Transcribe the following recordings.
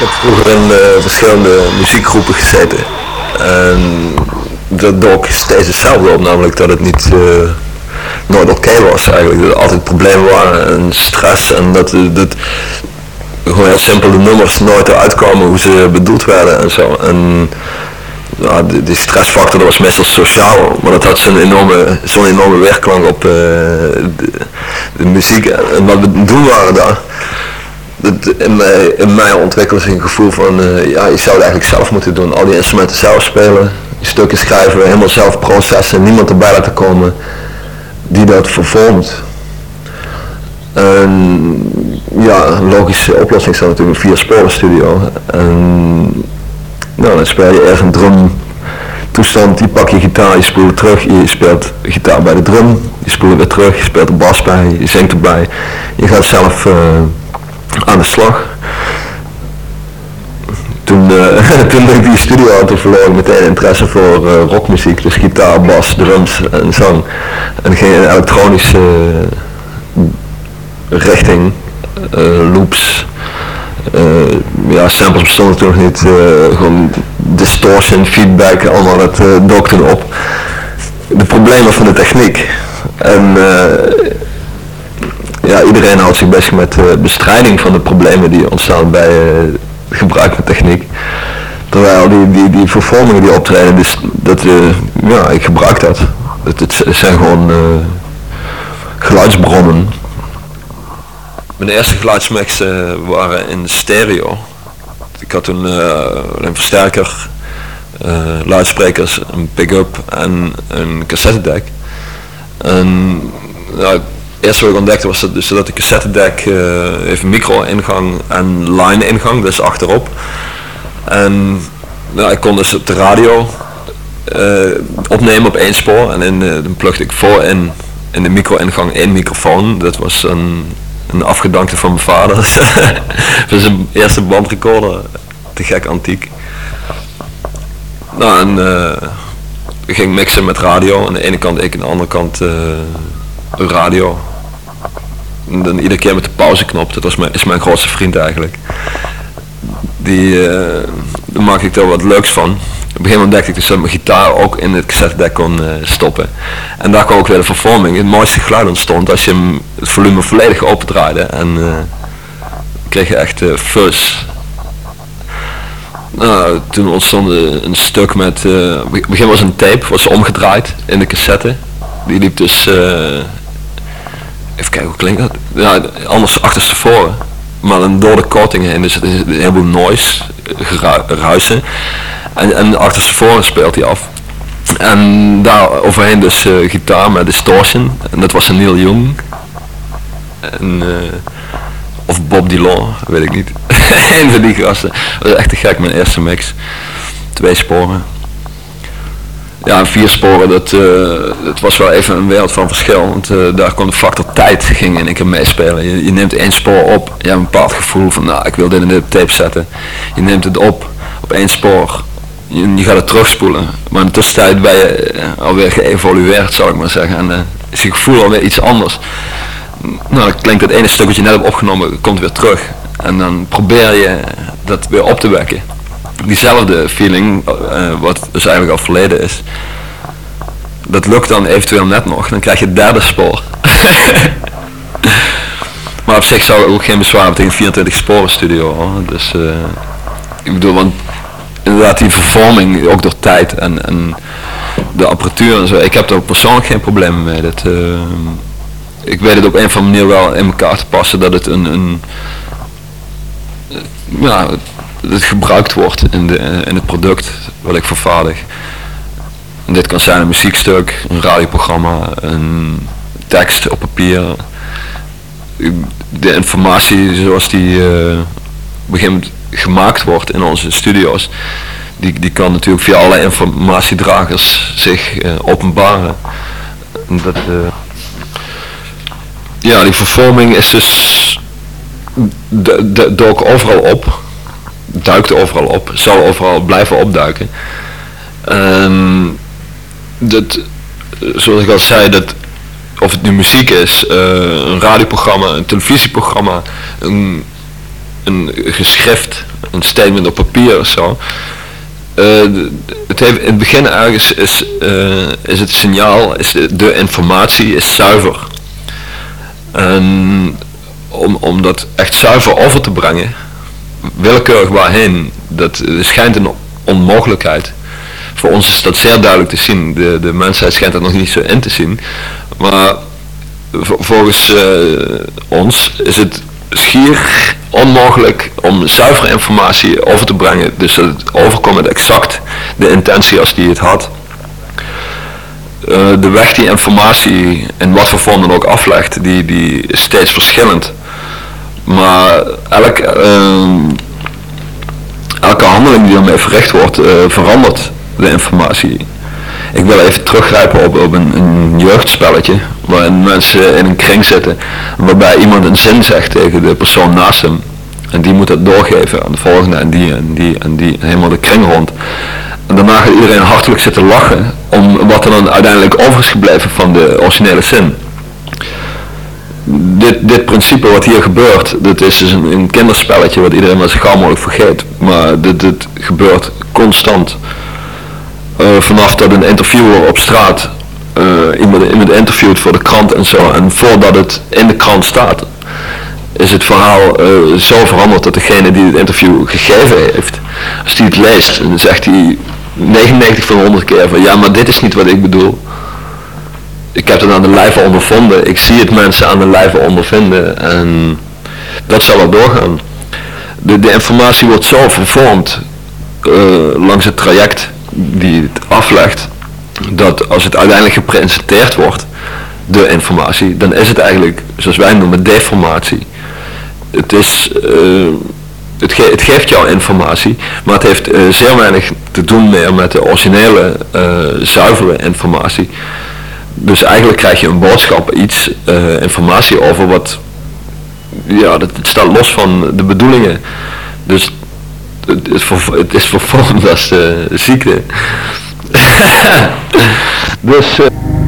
Ik heb vroeger in eh, verschillende muziekgroepen gezeten. En dat dook steeds hetzelfde op, namelijk dat het niet eh, nooit oké was eigenlijk. Dat er altijd problemen waren en stress en dat, dat gewoon heel simpel de nummers nooit eruit kwamen hoe ze bedoeld werden en zo. En ja, die, stressfactor dat was meestal sociaal, maar dat had zo'n enorme, zo'n enorme werkklank op eh, de, de muziek en wat we doen waren daar dat in, mij, in mij ontwikkelde zich een gevoel van, eh, ja, je zou het eigenlijk zelf moeten doen. Al die instrumenten zelf spelen, stukken schrijven, helemaal zelf processen, niemand erbij laten komen die dat vervormt. Ja, een logische oplossing dan natuurlijk een vier sporen studio. En nou, dan speel je eerst een drum toestand, die pak je gitaar, je spoelt terug, je speelt gitaar bij de drum, je spoelt weer terug, je speelt de bas bij, je zingt erbij. Je gaat zelf uh, aan de slag. Toen, uh, toen ik die studio had, toen verloor meteen interesse voor uh, rockmuziek, dus gitaar, bas, drums en zang. En ging in een elektronische richting, loops, ja, samples bestonden toen niet, gewoon distortion, feedback, allemaal dat dook op. De problemen van de techniek. En ja, iedereen houdt zich bezig met uh, bestrijding van de problemen die ontstaan bij gebruik van techniek. Terwijl die, die, die vervormingen die optreden, dus, dat, uh, ja, ik gebruik dat. Het, het zijn gewoon geluidsbronnen. Mijn eerste geluidsmixen waren in stereo. Ik had toen een versterker, luidsprekers, een pick-up en een cassettedek. En ja, eerste wat ik ontdekte was dat, dus dat de cassettedek uh, heeft micro-ingang en line-ingang, dus achterop. En nou, ik kon dus op de radio uh, opnemen op één spoor en uh, dan plugde ik voor in, in de micro-ingang één microfoon. Dat was een, een afgedankte van mijn vader. dus zijn eerste bandrecorder, te gek antiek. Nou en ik ging mixen met radio. Aan de ene kant ik, aan de andere kant radio. En dan iedere keer met de pauzeknop, dat was mijn, is mijn grootste vriend eigenlijk. Die, uh, daar maak ik er wat leuks van. Op een gegeven moment ontdekte ik dus dat mijn gitaar ook in het cassettedek kon uh, stoppen. En daar kwam ook weer de vervorming. Het mooiste geluid ontstond als je het volume volledig opendraaide. En uh, kreeg je echt fuzz. Nou, toen ontstond een stuk met, uh, begin was een tape, was omgedraaid in de cassette. Die liep dus even kijken hoe klinkt dat? Ja, anders achterstevoren. Maar dan door de korting heen, dus het is een heleboel noise, ruisen. En, en achterstevoren speelt hij af. En daar overheen dus uh, gitaar met distortion. En dat was een Neil Young. En, uh, of Bob Dylan, weet ik niet. een van die gasten. Dat was echt te gek, mijn eerste mix. Twee sporen ja, vier sporen, dat, uh, dat was wel even een wereld van verschil. Want uh, daar kon de factor tijd ging in een keer meespelen. Je, je, neemt één spoor op, je hebt een bepaald gevoel van nou ik wil dit in de tape zetten. Je neemt het op, op één spoor. Je, je gaat het terugspoelen. Maar in de tussentijd ben je eh, alweer geëvolueerd zou ik maar zeggen. En is je gevoel alweer iets anders. Nou dan klinkt het ene stuk wat je net hebt opgenomen, komt weer terug. En dan probeer je dat weer op te wekken diezelfde feeling, uh, wat dus eigenlijk al verleden is, dat lukt dan eventueel net nog, dan krijg je het derde spoor. maar op zich zou ik ook geen bezwaar hebben tegen 24 sporen studio hoor. Dus uh, ik bedoel, want inderdaad die vervorming, ook door tijd en, en de apparatuur en zo, ik heb er persoonlijk geen problemen mee. Dat, uh, ik weet het op een of andere manier wel in elkaar te passen dat het een, een ja, het gebruikt wordt in, de, in het product wat ik vervaardig. Dit kan zijn een muziekstuk, een radioprogramma, een tekst op papier. De informatie zoals die uh, begint gemaakt wordt in onze studio's, die, die kan natuurlijk via alle informatiedragers zich uh, openbaren. Dat, uh, ja, die vervorming is dus, dook overal op, duikt overal op, zal overal blijven opduiken. Ehm, dat, zoals ik al zei, dat, of het nu muziek is, eh, een radioprogramma, een televisieprogramma, een, een geschrift, een statement op papier of zo. Eh, het heeft, in het begin ergens is, eh, is het signaal, is de, de informatie is zuiver. En om, om dat echt zuiver over te brengen, willekeurig waarheen, dat schijnt een onmogelijkheid. Voor ons is dat zeer duidelijk te zien. De, de mensheid schijnt dat nog niet zo in te zien. Maar volgens uh, ons is het schier onmogelijk om zuivere informatie over te brengen. Dus dat het overkomt exact de intentie als die het had. Uh, de weg die informatie in wat voor vorm dan ook aflegt, die, die is steeds verschillend. Maar elk, uh, elke handeling die ermee verricht wordt, uh, verandert de informatie. Ik wil even teruggrijpen op, op een, een, jeugdspelletje waarin mensen in een kring zitten waarbij iemand een zin zegt tegen de persoon naast hem en die moet dat doorgeven aan de volgende en die en die en die helemaal de kring rond. En daarna gaat iedereen hartelijk zitten lachen om wat er dan uiteindelijk over is gebleven van de originele zin. Dit, dit principe wat hier gebeurt, dit is dus een, een kinderspelletje wat iedereen maar zo gauw mogelijk vergeet. Maar dit, dit gebeurt constant. Uh, vanaf dat een interviewer op straat uh, iemand, iemand interviewt voor de krant en zo. En voordat het in de krant staat, is het verhaal uh, zo veranderd dat degene die het interview gegeven heeft, als die het leest, dan zegt hij 99 van 100 keer van ja, maar dit is niet wat ik bedoel. Ik heb het aan de lijve ondervonden, ik zie het mensen aan de lijve ondervinden en dat zal er doorgaan. De, de informatie wordt zo vervormd uh, langs het traject die het aflegt, dat als het uiteindelijk gepresenteerd wordt, de informatie, dan is het eigenlijk, zoals wij noemen, deformatie. Het is, uh, het, ge het, geeft jou informatie, maar het heeft uh, zeer weinig te doen meer met de originele, zuivere informatie. Dus eigenlijk krijg je een boodschap, iets, informatie over wat, ja, dat, het staat los van de bedoelingen. Dus het is, voor, het is als ziekte. dus... zuiver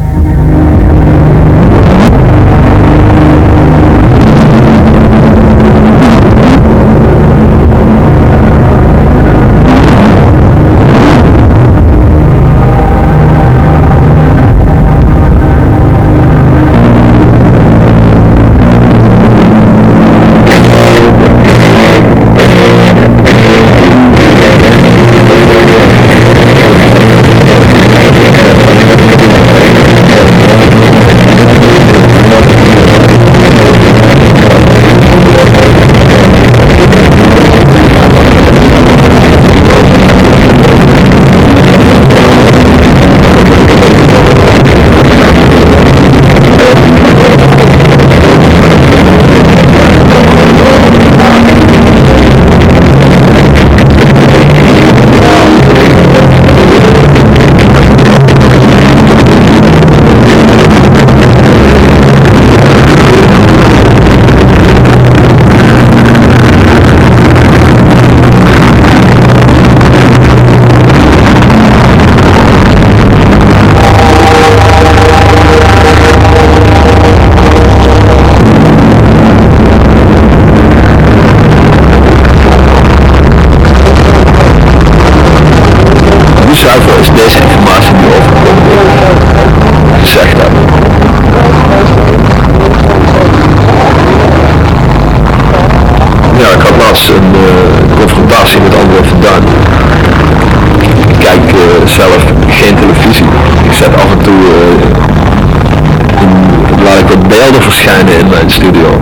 verschijnen in mijn studio.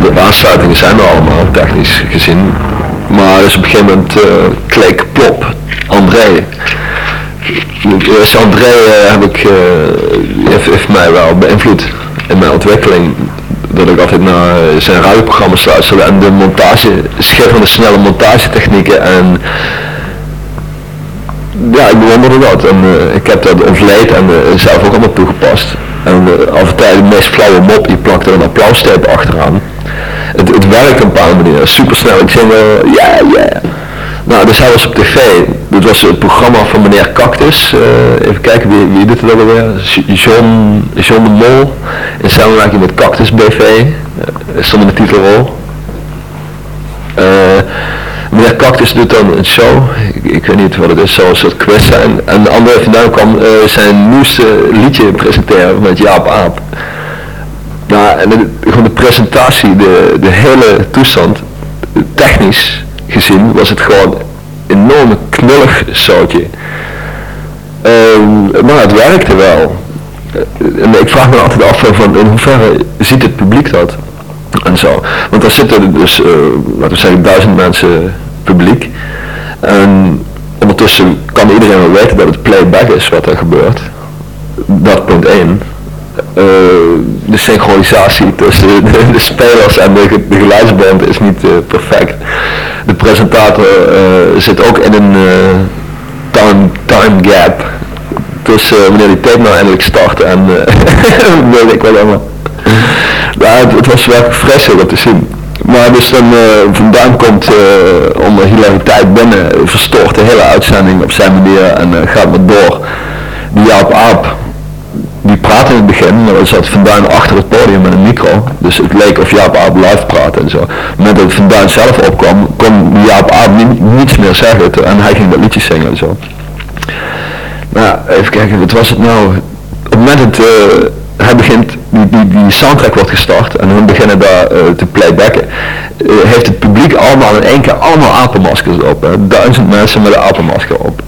De aansluitingen zijn er allemaal, technisch gezien. Maar dus op een gegeven moment kleek plop André. Dus André uh, heb ik, uh, heeft, mij wel beïnvloed in mijn ontwikkeling. Dat ik altijd naar zijn radioprogramma's luisterde en de montage, schitterende snelle montagetechnieken en ja, ik bewonderde dat en uh, ik heb dat ontleed en zelf ook allemaal toegepast. En uh, af en toe de meest flauwe mop, je plakt er een applaustape achteraan. Het, het werkt een bepaalde manier, super snel. Ik zeg wel, ja, ja. Nou, dus hij was op tv. Dit was het programma van meneer Cactus. Uh, even kijken, wie, wie doet het alweer? John, John de Mol. In samenwerking met Cactus BV. Uh, stond in de titelrol. Uh, meneer Cactus doet dan een show. Ik, ik, weet niet wat het is, zo'n soort quiz zijn. En de andere vandaan kwam zijn nieuwste liedje presenteren met Jaap Aap. Nou, en de, gewoon de presentatie, de, de hele toestand, technisch gezien was het gewoon een enorme knullig zoutje. Uh, maar het werkte wel. Uh, en ik vraag me altijd af van in hoeverre ziet het publiek dat? En zo. Want daar zitten dus, uh, laten we zeggen, duizend mensen publiek. En ondertussen kan iedereen wel weten dat het playback is wat er gebeurt. Dat punt 1. Uh, de synchronisatie tussen de, de, spelers en de, de geluidsband is niet uh, perfect. De presentator zit ook in een time, time gap tussen wanneer die tape nou eindelijk start en weet ik wel helemaal. Ja, het, was wel fris om te zien. Maar dus dan vandaan komt onder hilariteit binnen, verstoort de hele uitzending op zijn manier en gaat maar door. Die Jaap Aap die praatte in het begin, maar zat Van achter het podium met een micro. Dus het leek of Jaap Aap live praatte en zo. Moment dat Van zelf opkwam, kon Jaap Aap niets meer zeggen en hij ging dat liedje zingen en zo. Nou, even kijken, wat was het nou? Op het moment dat uh, hij begint, die, soundtrack wordt gestart en hun beginnen daar uh, te playbacken, uh, heeft het publiek allemaal in één keer allemaal apenmaskers op. Hè? Duizend mensen met een apenmasker op.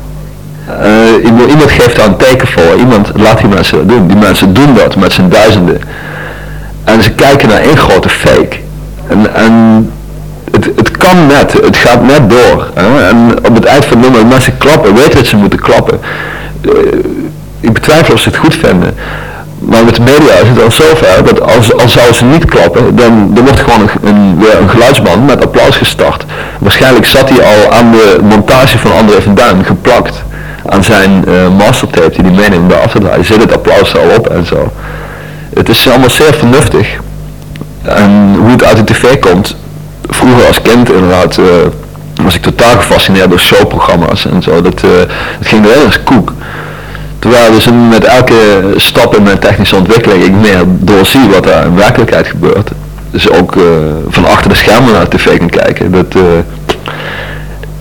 Uh, iemand geeft daar een teken voor, iemand laat die mensen dat doen. Die mensen doen dat met z'n duizenden. En ze kijken naar één grote fake. En, en het, het kan net, het gaat net door. Hè? En op het eind van de nummer, mensen klappen, weten dat ze moeten klappen. Ik betwijfel of ze het goed vinden. Maar met de media is het al zover dat als, als zouden ze niet klappen, dan er wordt gewoon een, een, weer een geluidsband met applaus gestart. Waarschijnlijk zat hij al aan de montage van André van Duin geplakt aan zijn uh, mastertape die hij meeneemt te draaien, zit het applaus al op en zo. Het is allemaal zeer vernuftig. En hoe het uit de tv komt, vroeger als kind inderdaad uh, was ik totaal gefascineerd door showprogramma's en zo. Dat, uh, dat ging heel als koek. Terwijl dus met elke stap in mijn technische ontwikkeling ik meer doorzie wat er in werkelijkheid gebeurt. Dus ook van achter de schermen naar tv kan kijken. Dat,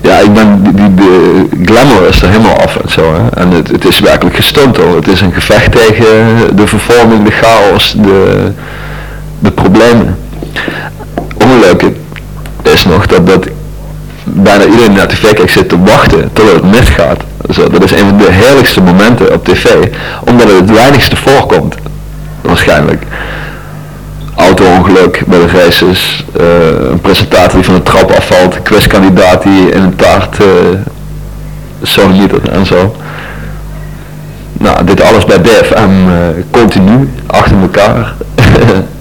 ja, ik ben, die, de glamour is er helemaal af en zo. Hè. En het, het is werkelijk gestunt hoor. Het is een gevecht tegen de vervorming, de chaos, de, de problemen. Ongeluk is nog dat, dat bijna iedereen naar tv kijkt zit te wachten tot het misgaat. Zo, dat is een van de heerlijkste momenten op tv, omdat het het weinigste voorkomt. Waarschijnlijk auto-ongeluk bij de races, uh, een presentator die van de trap afvalt, quizkandidaat die in een taart uh, zo niet en zo. Nou, dit alles bij BFM uh, continu, achter elkaar.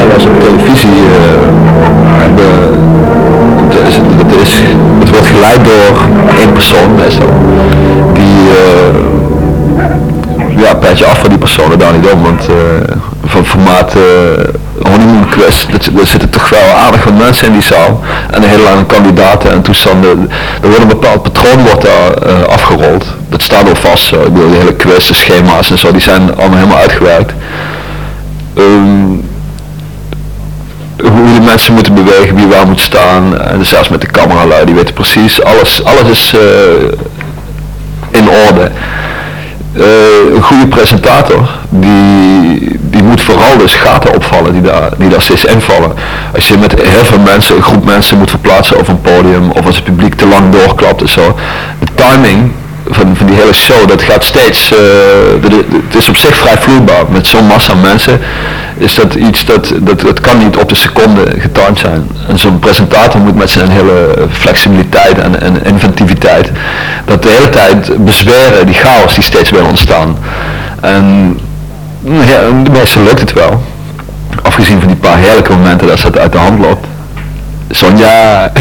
eh, hebben, het, is, het, wordt geleid door één persoon meestal, die uh, ja, petje af van die personen daar niet om, want uh, van formaat uh, honeymoon quiz, er zitten toch wel aardig wat mensen in die zaal en een hele lange kandidaten en toestanden. Er wordt een bepaald patroon wordt daar afgerold. Dat staat al vast. Ik bedoel, de hele quiz, de schema's en zo, die zijn allemaal helemaal uitgewerkt. De mensen moeten bewegen, wie waar moet staan. En zelfs met de cameralui, die weten precies. Alles, alles is uh, in orde. Uh, een goede presentator, die, die moet vooral dus gaten opvallen die daar, die daar steeds invallen. Als je met heel veel mensen, een groep mensen moet verplaatsen over een podium, of als het publiek te lang doorklapt en zo. De timing van, van die hele show, dat gaat steeds, uh, het is op zich vrij vloeibaar. Met zo'n massa mensen is dat iets dat, dat, dat kan niet op de seconde getimed zijn. En zo'n presentator moet met zijn hele flexibiliteit en, en inventiviteit, dat de hele tijd bezweren, die chaos die steeds wil ontstaan. En ja, de meeste lukt het wel. Afgezien van die paar heerlijke momenten dat het uit de hand loopt. Sonja,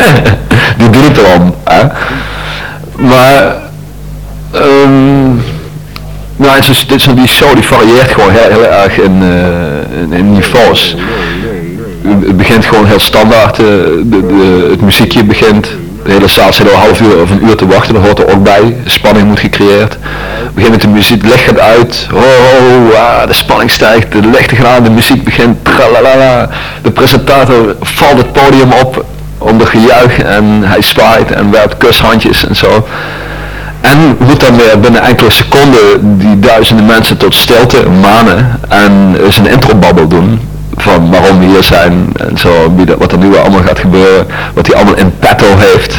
die doet het erom. Hè? Maar Um, nou, het is, dit is, die show die varieert gewoon heel, erg in, uh, in, in, niveaus. Het begint gewoon heel standaard, uh, de, de, het muziekje begint, de hele zaal zit al een half uur of een uur te wachten, dat hoort er ook bij. Spanning moet gecreëerd. Begint met de muziek, licht gaat uit, oh, oh ah, de spanning stijgt, de lichten gaan aan, de muziek begint, tralalala. De presentator valt het podium op onder gejuich en hij zwaait en werpt kushandjes en zo. En moet dan weer binnen enkele seconden die duizenden mensen tot stilte manen en zijn introbabbel doen van waarom we hier zijn en zo, wat er nu allemaal gaat gebeuren, wat hij allemaal in petto heeft.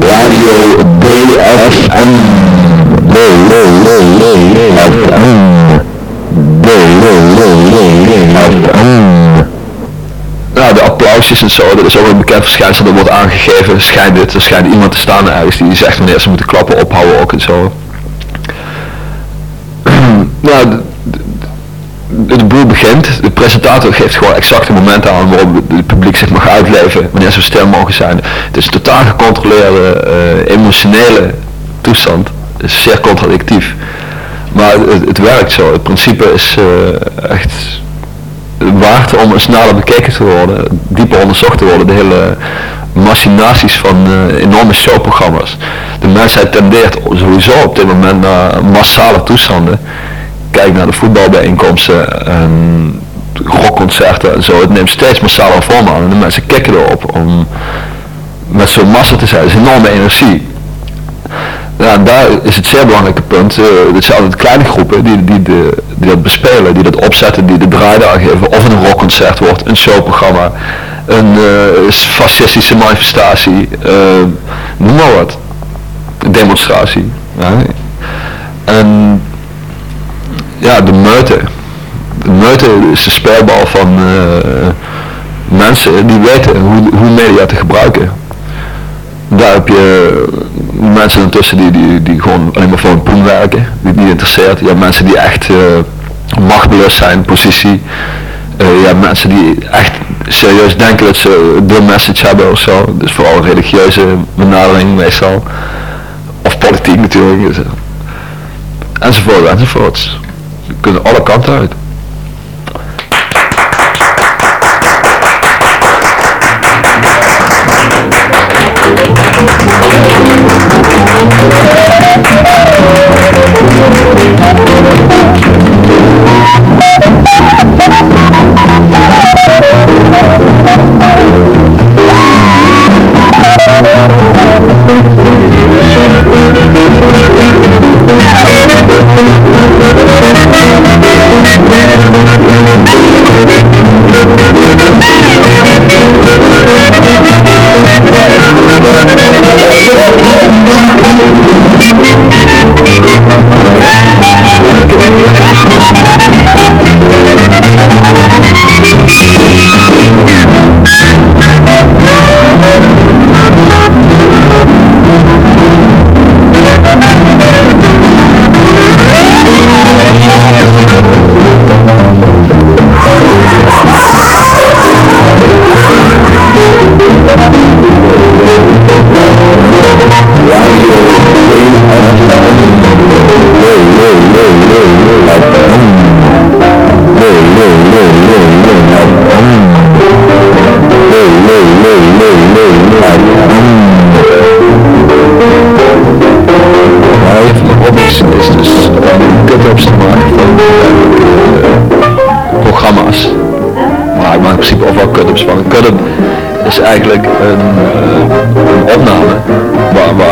Radio applausjes en zo, dat is ook een bekend verschijnsel, dat wordt aangegeven, schijnt dit, er schijnt iemand te staan ergens die zegt wanneer ze moeten klappen, ophouden ook en zo. nou, de boel begint, de presentator geeft gewoon exacte momenten aan waarop het publiek zich mag uitleven, wanneer ze stil mogen zijn. Het is een totaal gecontroleerde, uh, emotionele toestand, het is zeer contradictief. Maar het, het, werkt zo, het principe is uh, echt waard om nader bekeken te worden, dieper onderzocht te worden, de hele machinaties van uh, enorme showprogramma's. De mensheid tendeert sowieso op dit moment naar massale toestanden. Kijk naar de voetbalbijeenkomsten en rockconcerten en zo. Het neemt steeds massale vorm aan en de mensen kikken erop om met zo'n massa te zijn. Dat is enorme energie. En daar is het zeer belangrijke punt. Uh, het zijn altijd kleine groepen die, die, de, die dat bespelen, die dat opzetten, die de draaidagen geven. Of een rockconcert wordt, een showprogramma, een uh, fascistische manifestatie, uh, noem maar wat. Een demonstratie. En ja, de meute. De meute is de speelbal van mensen die weten hoe, hoe media te gebruiken daar heb je mensen ertussen die, die, die gewoon alleen maar voor een poen werken, die het niet interesseert. Je hebt mensen die echt uh, machtbelust zijn, positie. Uh, je hebt mensen die echt serieus denken dat ze de message hebben of zo. Dus vooral religieuze benadering meestal. Of politiek natuurlijk. Dus, enzovoort, enzovoort. Ze kunnen alle kanten uit.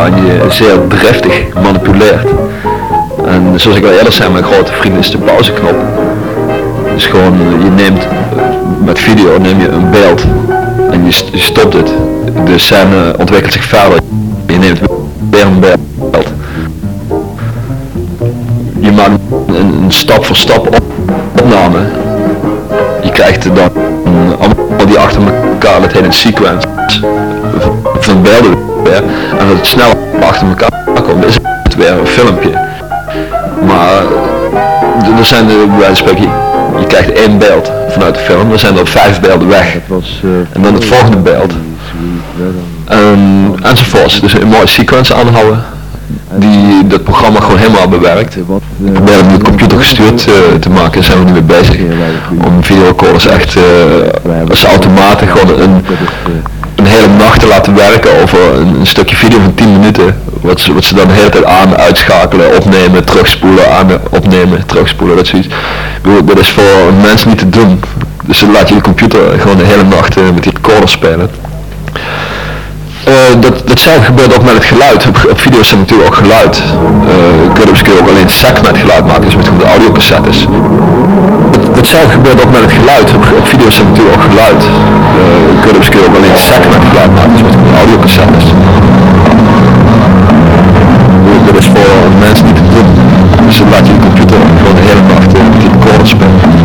Waar je zeer driftig manipuleert. En zoals ik al eerder zei, mijn grote vriend is de pauzeknop. Dus gewoon, je neemt, eh, met video neem je een beeld en je, st- je stopt het. De scène ontwikkelt zich verder. Je neemt weer een beeld. Je maakt een, stap voor stap op, opname. Je krijgt dan allemaal die achter elkaar, heet een sequence van beelden weer. En dat het snel achter elkaar komt, is het weer een filmpje. Maar er zijn er, bij spreken, je, krijgt één beeld vanuit de film, dan zijn er vijf beelden weg. En dan het volgende beeld. En, enzovoorts. Dus een mooie sequence aanhouden. Die dat programma gewoon helemaal bewerkt. Ik probeer het met de computer gestuurd eh, te maken, zijn we nu mee bezig. Om videorecorders echt eh, als automaten gewoon een, een hele nacht te laten werken over een, stukje video van 10 minuten. Wat ze, wat ze dan de hele tijd aan, uitschakelen, opnemen, terugspoelen, aan, opnemen, terugspoelen, dat zoiets. Dat is voor een mens niet te doen. Dus dan laat je de computer gewoon de hele nacht eh, met die recorder spelen. Eh, dat, datzelfde gebeurt ook met het geluid. Op, video's staat natuurlijk ook geluid. Uh, kun je je ook alleen sec met geluid maken, dus met gewoon de audiocassettes. Dat, datzelfde gebeurt ook met het geluid. Op, video's staat natuurlijk ook geluid. Kun je je ook alleen sec met geluid maken, dus met audiocassettes. Dat is voor een mens niet te doen. Dus dan laat je computer gewoon de hele nacht eh, met die recorder spelen.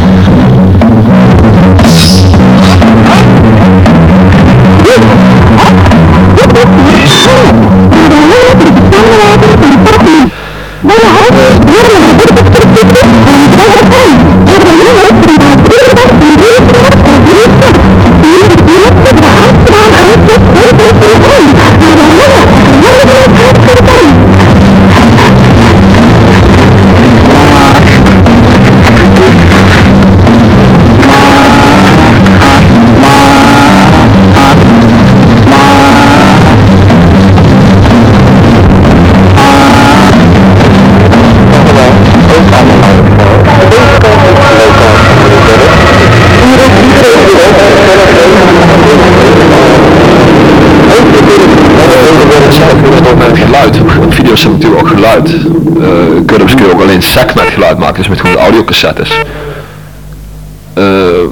Video's staat natuurlijk ook geluid. Uh, kun je ook alleen sec met geluid maken, dus met gewoon de audiocassettes. Uh,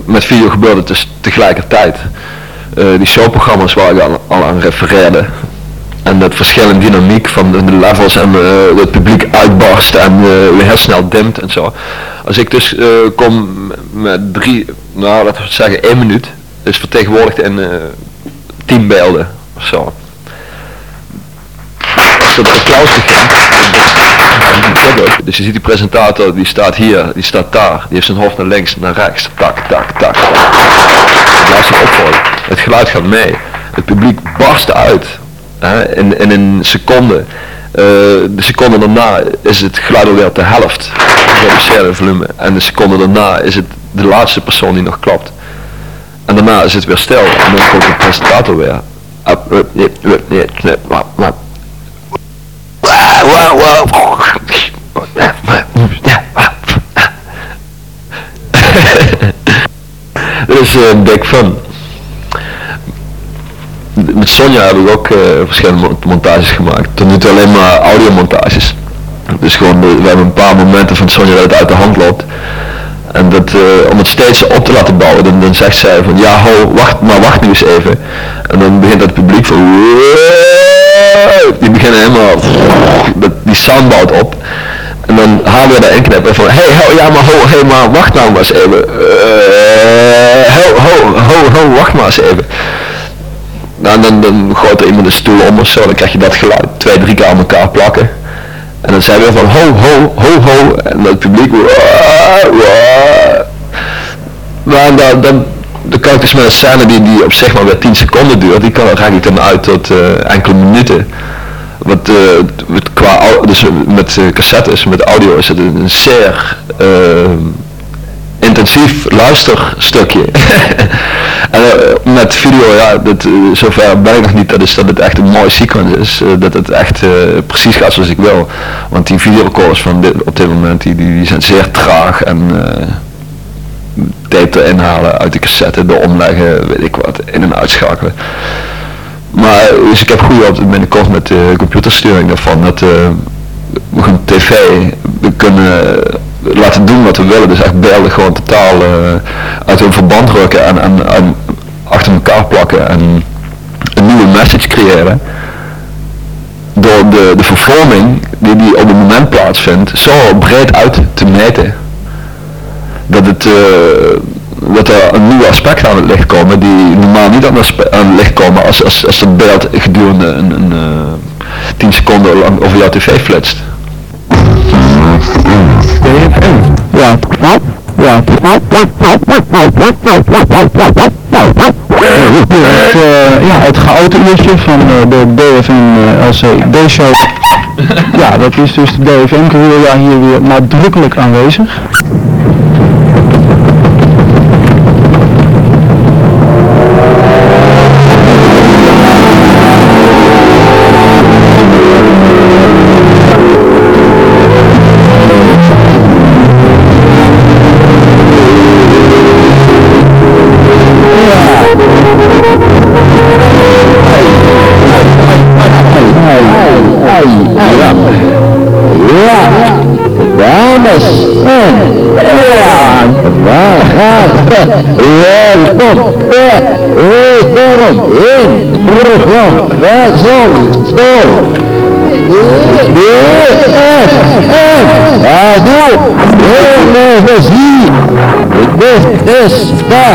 met video gebeurt het dus tegelijkertijd. Uh, die showprogramma's waar ik al, al aan refereerde. En het verschil in dynamiek van de, levels en het publiek uitbarst en weer heel snel dimt en zo. Als ik dus kom met drie, nou laten we zeggen één minuut, is vertegenwoordigd in tien beelden of zo. Als het applaus begint, dus je ziet die presentator, die staat hier, die staat daar, die heeft zijn hoofd naar links, naar rechts, tak, tak, tak. Het blijft zich. Het geluid gaat mee. Het publiek barst uit. Hè, in, in een seconde. Uh, de seconde daarna is het geluid alweer de helft. Reduceerde volume. En de seconde daarna is het de laatste persoon die nog klopt. En daarna is het weer stil. En dan komt de presentator weer. Dat is uh, big fun. Met Sonja heb ik ook uh, verschillende montages gemaakt. Tot nu alleen maar audiomontages. Dus gewoon, we hebben een paar momenten van Sonja dat het uit de hand loopt. En dat, uh, om het steeds op te laten bouwen, dan, dan zegt zij van ja, ho, wacht, maar wacht nu eens even. En dan begint het publiek van die beginnen helemaal die soundbout op. En dan halen we daar inknippen van, hey, ja maar ho, hey, maar wacht nou maar eens even. Uh, ho, ho, ho, ho, wacht maar eens even. Nou, dan, dan gooit er iemand een stoel om of zo, dan krijg je dat geluid twee, drie keer aan elkaar plakken. En dan zijn we van ho, ho, ho, ho. En het publiek. Maar dan, dan, dan kan ik dus met een scène die, die op zeg maar weer 10 seconden duurt, die kan, ik dan uit tot uh, enkele minuten. Wat, uh, met, qua, dus met uh, cassettes, met audio is het een, zeer intensief luisterstukje. en uh, met video, ja, dat, uh, zover ben ik nog niet, dat, is, dat het echt een mooie sequence is. Uh, dat het echt precies gaat zoals ik wil. Want die videorecorders van op dit moment, die, die, zijn zeer traag en tape erin halen uit de cassette, de omleggen, weet ik wat, in- en uitschakelen. Maar dus ik heb goede binnenkort met de computersturing daarvan. Dat eh, we gewoon tv, we kunnen laten doen wat we willen. Dus echt beelden gewoon totaal eh, uit hun verband rukken en, en, en achter elkaar plakken en een nieuwe message creëren. Door de, de vervorming die, die op het moment plaatsvindt, zo breed uit te meten. Dat het eh, dat er een nieuw aspect aan het licht komen die normaal niet aan, aan het licht komen als, als, als het beeld gedurende een, een eh, 10 seconden lang over jouw tv flitst. Ja. Ja. Het, eh, ja, het geoute uurtje van eh, de DFM eh, LCD show. Ja, dat is dus de DFM guerrilla hier weer nadrukkelijk aanwezig. vamos, vamos, eu quero ver, professor, Adu, Energy, Desca,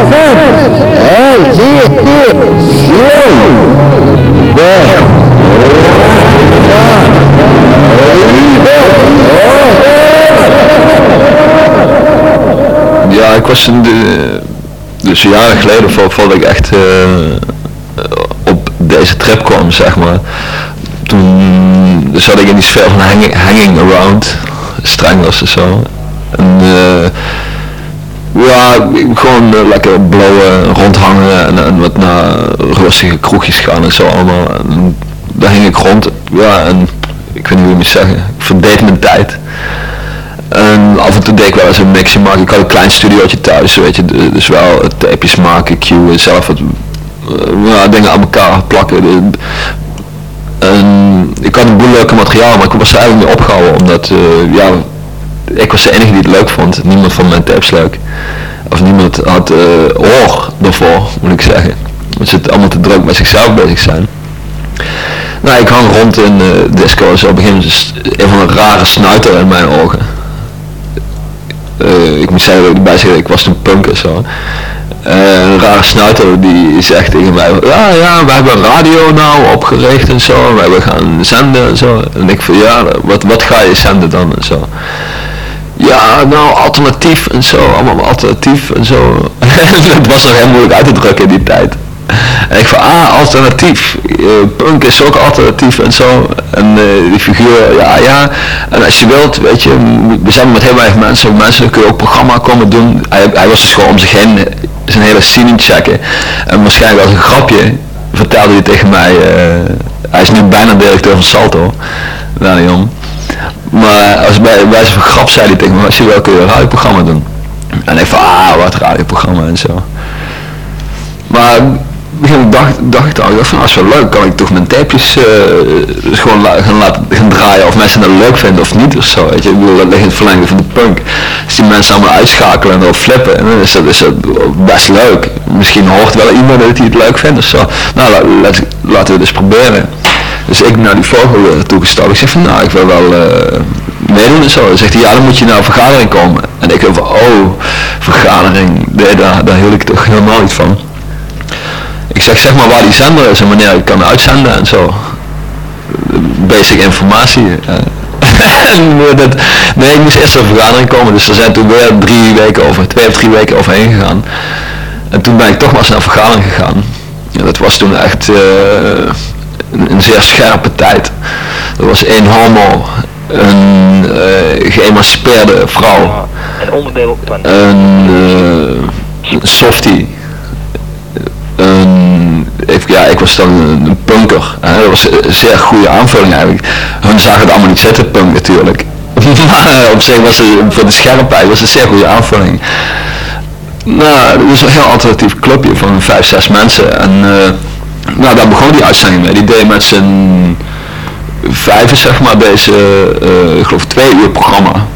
EFM, LGT, Show, 10. Was een, dus jaren geleden voor, voordat ik echt eh, op deze trip kwam, zeg maar. Toen zat ik in die sfeer van hanging, hanging around, stranglers en zo. En eh, ja, gewoon eh, lekker blowen, rondhangen en, en wat naar rustige kroegjes gaan en zo allemaal. En daar hing ik rond, ja, en ik weet niet hoe je moet zeggen, ik verdeed mijn tijd. En af en toe deed ik wel eens een mixje maken. Ik had een klein studiootje thuis, weet je. dus- Dus wel tapejes maken, cueën, zelf wat eh, dingen aan elkaar plakken. En ik had een boel leuke materiaal, maar ik was er eigenlijk mee opgehouden. Omdat, eh, ja, ik was de enige die het leuk vond. Niemand vond mijn tapes leuk. Of niemand had eh oor ervoor, moet ik zeggen. Ze het allemaal te druk met zichzelf bezig zijn. Nou, ik hang rond in eh disco's. Op een gegeven een van de rare snuiter in mijn ogen. Ik moet zeggen dat ik was toen punk en zo. Eh, een rare snuiter die zegt tegen mij, ja ja, we hebben een radio nou opgericht en zo, wij gaan zenden en zo. En ik van ja, wat, wat ga je zenden dan en zo. Ja, nou alternatief en zo, allemaal alternatief en zo. dat was nog heel moeilijk uit te drukken in die tijd. En ik van, ah, alternatief. Eh, punk is ook alternatief en zo. En eh, die figuur, ja, ja. En als je wilt, weet je, we zijn met heel weinig mensen. Mensen kunnen ook programma komen doen. Hij, hij was dus gewoon om zich heen eh, zijn hele scene checken. En waarschijnlijk als een grapje vertelde hij tegen mij, hij is nu bijna directeur van Salto. Om. Maar als bij van grap zei hij tegen me, als je wil kun je een radioprogramma doen. En ik van, ah, wat radioprogramma en zo. Maar begin dacht, dacht ik dan, dacht van, als wel leuk, kan ik toch mijn tapejes eh, dus gewoon gaan laten gaan draaien of mensen dat leuk vinden of niet of zo, weet je. Ik bedoel, dat ligt in het verlengde van de punk. Als die mensen allemaal uitschakelen en erop flippen, dan is dat, is best leuk. Misschien hoort wel iemand dat hij het leuk vindt of zo. Nou, laten we dus proberen. Dus ik naar die vogel eh, toegestapt. Ik zeg van, nou, ik wil wel eh, meedoen en zo. Dan zegt hij, ja, dan moet je naar een vergadering komen. En ik heb van, oh, vergadering, daar, daar hield ik toch helemaal niet van. Ik zeg, zeg maar waar die zender is en wanneer ik kan uitzenden en zo. Basic informatie. En, eh, dat, nee, ik moest eerst naar een vergadering komen, dus er zijn toen weer drie weken over, twee of drie weken overheen gegaan. En toen ben ik toch maar eens naar een vergadering gegaan. En dat was toen echt eh, een, een zeer scherpe tijd. Er was één homo, een eh, geëmancipeerde vrouw, Een onderdeel van een, een softie, ik, ja, ik was dan een, punker. Hè. Dat was een zeer goede aanvulling eigenlijk. Hun zagen het allemaal niet zitten, punk natuurlijk. maar op zich was het voor de scherpheid was het een zeer goede aanvulling. Nou, is een heel alternatief clubje van vijf, zes mensen. En eh, nou, daar begon die uitzending mee. Die deed met z'n vijven, zeg maar, deze, eh, ik geloof, twee uur programma.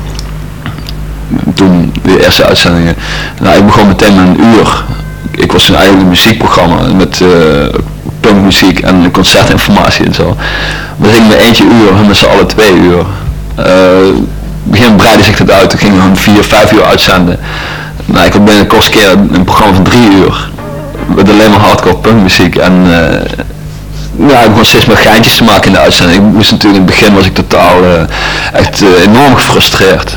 Toen, de eerste uitzendingen. Nou, ik begon meteen met een uur. Ik was een muziekprogramma met uh, punkmuziek en concertinformatie en zo. We gingen met eentje uur, hun met z'n allen twee uur. Uh, begin breidde zich dat uit, toen gingen we vier, vijf uur uitzenden. Nou, ik had binnen de keer een programma van drie uur. Met alleen maar hardcore punkmuziek en uh, ja, ik begon steeds meer geintjes te maken in de uitzending. Ik moest natuurlijk in het begin was ik totaal echt uh, enorm gefrustreerd.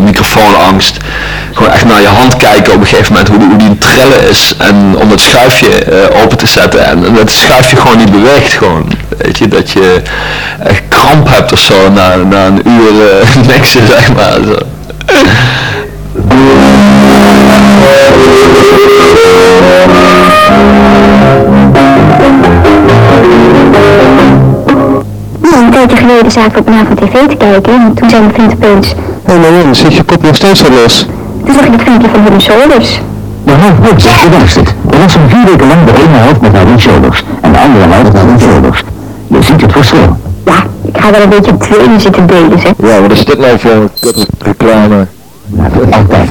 microfoonangst. Gewoon echt naar je hand kijken op een gegeven moment hoe die, hoe die trillen is en om het schuifje open te zetten en, en dat schuifje gewoon niet beweegt gewoon. Weet je, dat je echt kramp hebt of zo na, na een uur niks zeg maar. Zo. Een tijdje geleden zaten we op NAVO TV te kijken en toen zei mijn vriend opeens... Hé Marijn, zit je kop nog steeds zo los? Toen zag ik het filmpje van Willem Solers. Ja, ho, ho, zeg, je was het. Er was een vier weken lang de ene helft met Marien Solers en de andere helft met Marien Solers. Je ziet het verschil. Ja, ik ga wel een beetje tweeën zitten delen, zeg. Ja, wat is dit nou voor een reclame? Ja, dat is altijd.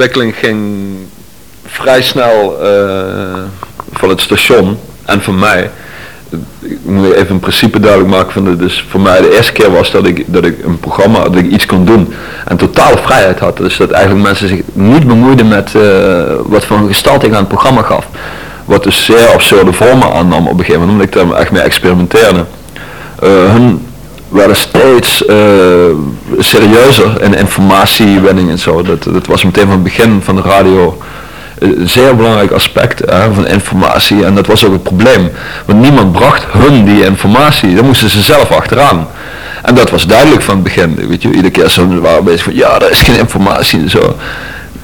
Ontwikkeling ging vrij snel uh, van het station en van mij. Ik moet even een principe duidelijk maken van de, dus voor mij de eerste keer was dat ik, dat ik een programma, dat ik iets kon doen en totale vrijheid had. Dus dat eigenlijk mensen zich niet bemoeiden met uh, wat voor een gestalting aan het programma gaf. Wat dus zeer absurde vormen aannam op een gegeven moment, omdat ik daar echt mee experimenteerde. Uh, hun werden steeds uh, serieuzer in informatiewinning en zo. Dat, dat was meteen van het begin van de radio een zeer belangrijk aspect hè, van informatie en dat was ook het probleem. Want niemand bracht hun die informatie, daar moesten ze zelf achteraan. En dat was duidelijk van het begin, weet je, iedere keer zo waren bezig van ja, er is geen informatie en zo.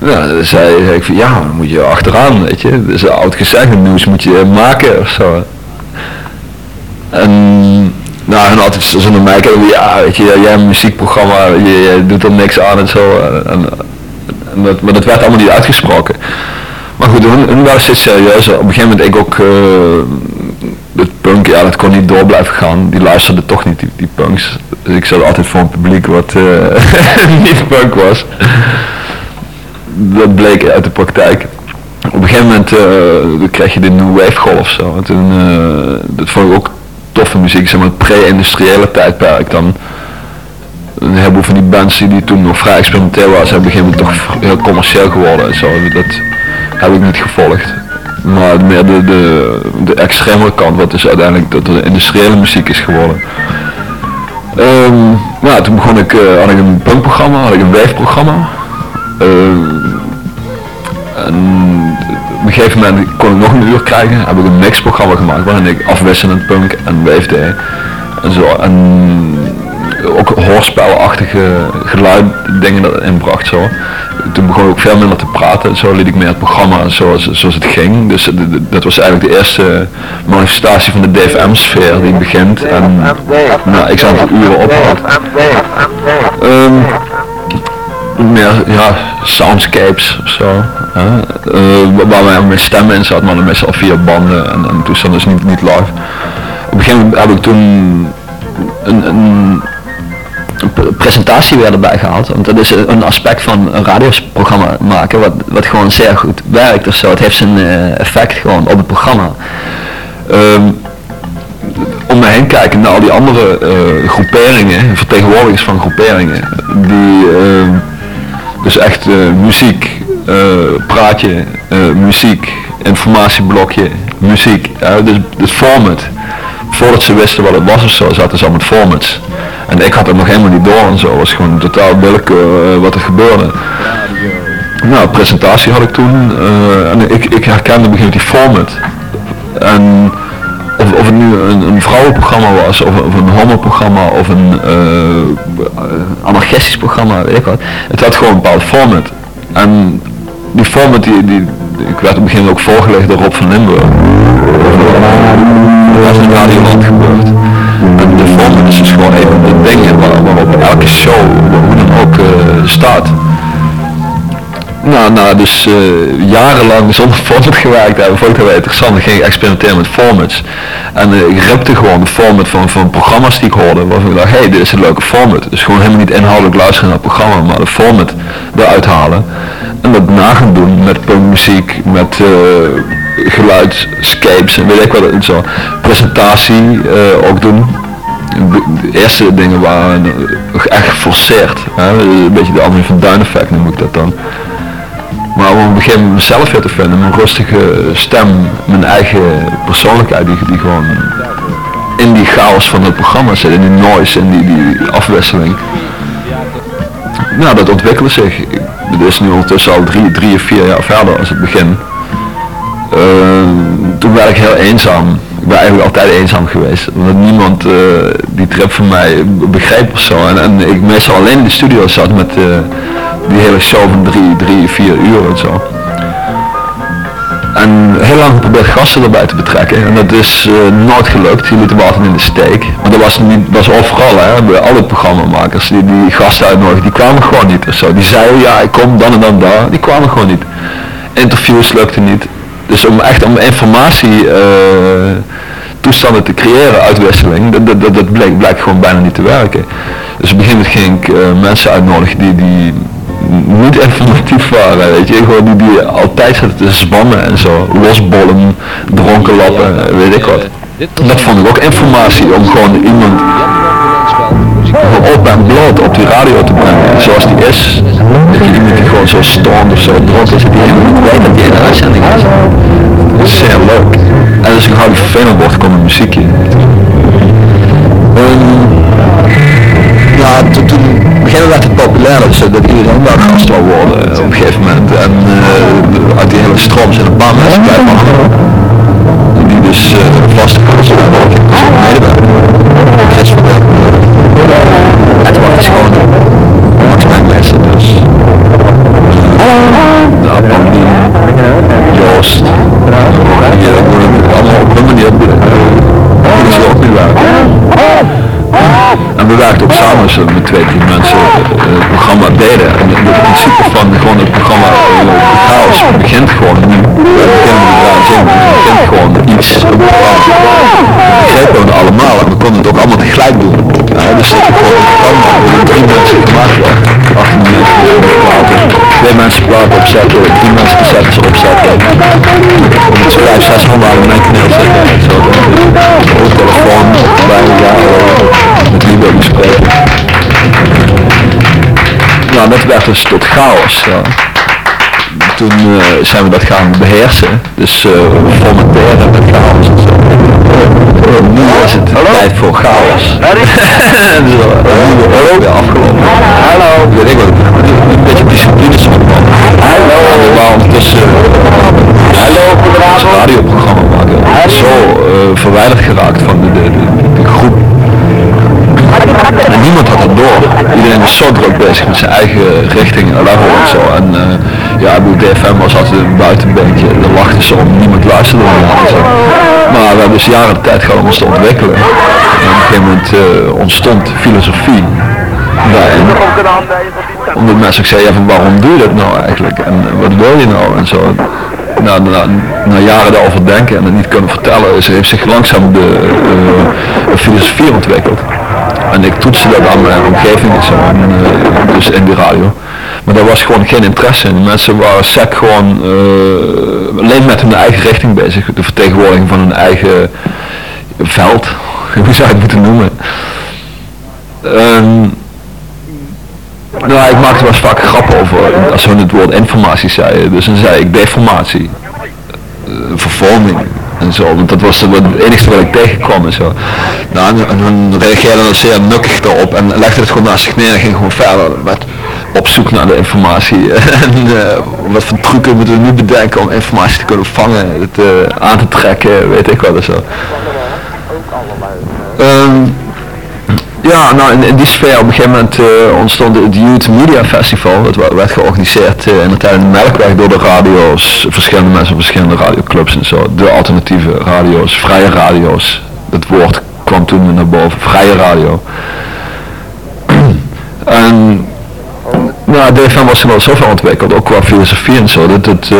Ja, dan zei ik van ja, dan moet je achteraan, weet je. Dat is oud gezegd, nieuws moet je maken of zo. En nou, en altijd zo naar mij kijken, ja, weet je, jij hebt een muziekprogramma, je, doet er niks aan en zo. En, en dat, maar dat werd allemaal niet uitgesproken. Maar goed, hun, hun waren steeds. Op een gegeven moment ik ook, uh, het punk, ja, dat kon niet door blijven gaan. Die luisterden toch niet, die, die punks. Dus ik zat altijd voor een publiek wat uh, niet punk was. Dat bleek uit de praktijk. Op een gegeven moment uh, kreeg je de New Wave golf zo. En toen, dat vond ik ook toffe muziek, zeg maar het pre-industriële tijdperk dan. Een heleboel van die bands die toen nog vrij experimenteel waren, zijn op een gegeven moment toch heel commercieel geworden en zo. Dat heb ik niet gevolgd. Maar meer de, de, de extremere kant, wat dus uiteindelijk de, de industriële muziek is geworden. Um, nou, toen begon ik, uh, had ik een punkprogramma, had ik een weefprogramma. Uh, en op een gegeven moment kon ik nog een uur krijgen, heb ik een mixprogramma gemaakt waarin ik afwisselend punk en wave. En zo. En ook hoorspelachtige geluid dingen inbracht zo. Toen begon ik ook veel minder te praten, zo liet ik meer het programma zoals, zoals het ging. Dus dat was eigenlijk de eerste manifestatie van de DFM-sfeer die begint en nou, ik zat uren ophoudt. Um, meer ja, soundscapes of zo. Uh, waar wij met stemmen in zat, maar dan meestal via banden en, en toestanden dus niet, niet live. Op een gegeven moment heb ik toen een, een, presentatie weer erbij gehaald. Want dat is een aspect van een radioprogramma maken wat, wat gewoon zeer goed werkt of zo. Het heeft zijn uh, effect gewoon op het programma. Um, om me heen kijken naar al die andere uh, groeperingen, vertegenwoordigers van groeperingen, die uh, dus echt uh, muziek, praatje, muziek, informatieblokje, muziek, dus, dus format voordat ze wisten wat het was of zo, zaten ze al met formats. En ik had het nog helemaal niet door en zo, het was gewoon totaal willekeur eh, wat er gebeurde. Nou, presentatie had ik toen eh, en ik, ik herkende begin die format. En of, het nu een, een vrouwenprogramma was, of, een homoprogramma, of een uh, anarchistisch programma, weet ik wat. Het had gewoon een bepaald format. En die format, die, ik werd op het begin ook voorgelegd door Rob van Limburg. Dat was in Radioland gebeurd. En de format is dus gewoon even de dingen waar, waarop elke show, hoe dan ook, uh, staat. Nou, nou dus uh, jarenlang zonder format gewerkt hebben, vond ik dat wel interessant. Ik ging experimenteren met formats. En uh, ik ripte gewoon de format van, van programma's die ik hoorde. Waarvan ik dacht, hé, hey, dit is een leuke format. Dus gewoon helemaal niet inhoudelijk luisteren naar het programma, maar de format eruit halen. En dat na gaan doen met punkmuziek, met uh, geluidscapes en weet ik wat. Zo. Presentatie ook doen. De eerste dingen waren echt geforceerd. Hè? Een beetje de Armin van Duin effect noem ik dat dan. Maar om op een mezelf weer te vinden, mijn rustige stem, mijn eigen persoonlijkheid, die, gewoon in die chaos van het programma zit, in die noise en die, die afwisseling. Nou, dat ontwikkelde zich. Het is nu ondertussen al drie, drie of vier jaar verder als het begin. Uh, toen werd ik heel eenzaam. Ben eigenlijk altijd eenzaam geweest. Omdat niemand uh, die trip van mij begreep of zo. En, ik meestal alleen in de studio zat met... Uh, die hele show van drie, drie, vier uur en zo. En heel lang geprobeerd gasten erbij te betrekken en dat is uh, nooit gelukt, die lieten we altijd in de steek. Maar dat was, niet, was overal, hè, alle programmamakers, die, die gasten uitnodigen, die kwamen gewoon niet of zo. Die zeiden ja ik kom dan en dan daar, die kwamen gewoon niet. Interviews lukte niet. Dus om echt om informatie uh, toestanden te creëren, uitwisseling, dat, dat, dat bleek, blijkt gewoon bijna niet te werken. Dus op het begin ging ik uh, mensen uitnodigen die, die niet informatief waren, weet je, gewoon die, die altijd zaten te spannen en zo, losbollen, dronken lappen, weet ik wat. Dat vond ik ook informatie om gewoon iemand op en bloot op die radio te brengen, zoals die is. Dat je die gewoon zo stond of zo dronken is, die helemaal niet weet dat die in uitzending is. Dat is zeer leuk. En als ik hou die vervelend word, komt een muziekje. Um, ja, toen, toen beginnen werd het populair, dus dat iedereen wel gast wil worden op een gegeven moment. En uh, uit die hele stroom zijn een paar mensen hangen. Die dus vaste gasten hebben, En we werkten ook samen met twee, drie mensen uh, het programma deden. En het principe van gewoon het programma chaos begint gewoon nu. We beginnen het begint gewoon iets. We begrepen we allemaal en we konden het ook allemaal tegelijk doen. Ja, dus dat gewoon een programma drie mensen gemaakt. Achter de mensen praten. Twee mensen praten opzetten, drie mensen zetters opzetten. Om het vijf, zes handen aan mijn kneel zetten. Zo, de telefoon bij ja, met wie wil je spreken. Nou, dat werd dus tot chaos. Ja. Toen uh, zijn we dat gaan beheersen, dus uh, formateren met chaos en zo. Nu is het tijd voor chaos. en zo, nu weer afgelopen. Hallo. Weet ik wat, met zijn eigen richting, level en zo. En uh, ja, de DFM was altijd een buitenbeentje. Er lachten ze om, niemand luisterde naar en zo. Maar we hebben dus jaren de tijd gehad om ons te ontwikkelen. En op een gegeven moment uh, ontstond filosofie daarin. Omdat mensen ook zeiden, van waarom doe je dat nou eigenlijk? En wat wil je nou? En zo. Na, na, jaren daarover denken en het niet kunnen vertellen, is, heeft zich langzaam de uh, filosofie ontwikkeld. En ik toetste dat aan mijn omgeving zo, en, uh, dus in de radio. Maar daar was gewoon geen interesse in. Mensen waren sec gewoon uh, alleen met hun eigen richting bezig. De vertegenwoordiging van hun eigen veld, hoe zou je het moeten noemen. Um, nou, ik maakte wel eens vaak grappen over, als we het woord informatie zeiden. Dus dan zei ik deformatie, uh, vervorming, En zo, want dat was het enige wat ik tegenkwam en zo. Nou, en, en hun reageerde dan zeer nukkig erop en legde het gewoon naast zich neer en ging gewoon verder met op zoek naar de informatie. en eh, wat voor trucken moeten we nu bedenken om informatie te kunnen vangen, het eh, aan te trekken, weet ik wat en zo. Ehm, ja, nou in, die sfeer op een gegeven moment eh, ontstond het Youth Media Festival. Dat werd georganiseerd eh, in de tijd in de Melkweg door de radio's, verschillende mensen van verschillende radioclubs en zo. De alternatieve radio's, vrije radio's. Dat woord kwam toen naar boven, vrije radio. en nou, DFM was toen al zoveel ontwikkeld, ook qua filosofie en zo. Dat, dat, eh,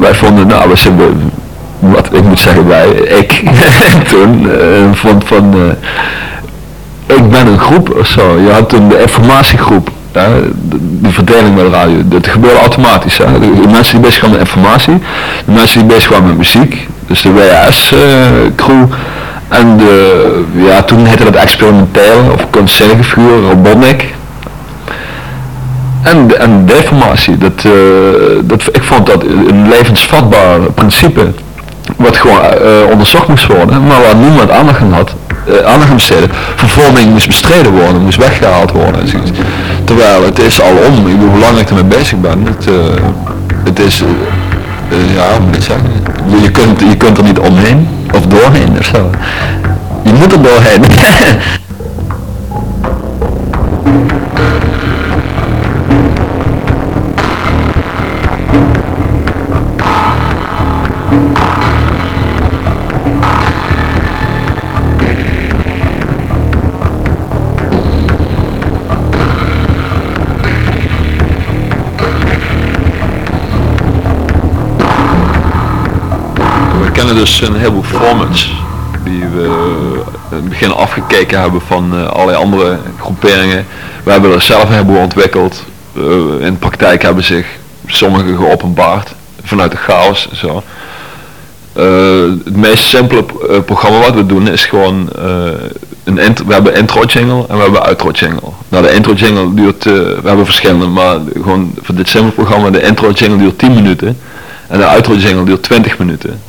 wij vonden, nou, we zijn, wat ik moet zeggen wij, ik toen, vond van, eh, een groep of zo. Je had de informatiegroep, de, de verdeling met de radio. Dat gebeurde automatisch. De, mensen die bezig waren met informatie, de mensen die bezig waren met muziek, dus de WAS-crew. en de, ja, toen heette dat experimenteel of kunstzinnige Robotnik. En, de- en deformatie, dat, eh, dat, ik vond dat een levensvatbaar principe, wat gewoon eh, onderzocht moest worden, maar waar niemand aandacht aan had, eh, aandacht aan. Vervorming moest bestreden worden, moest weggehaald worden. Terwijl het is al om, ik hoe lang ik ermee bezig ben, het, eh, het is, eh, eh, ja, hoe moet ik zeggen, je, kunt, je kunt er niet omheen, of doorheen of zo. Je moet er doorheen. dus een heleboel formats die we in het begin afgekeken hebben van eh, allerlei andere groeperingen. We hebben er zelf een heleboel ontwikkeld. Eh, in de praktijk hebben zich sommige geopenbaard vanuit de chaos. Zo. Eh, het meest simpele eh, programma wat we doen is gewoon eh, een we hebben intro jingle en we hebben outro jingle. Nou de intro jingle duurt, eh, we hebben verschillende, maar gewoon voor dit simpele programma de intro jingle duurt 10 minuten en de outro jingle duurt 20 minuten.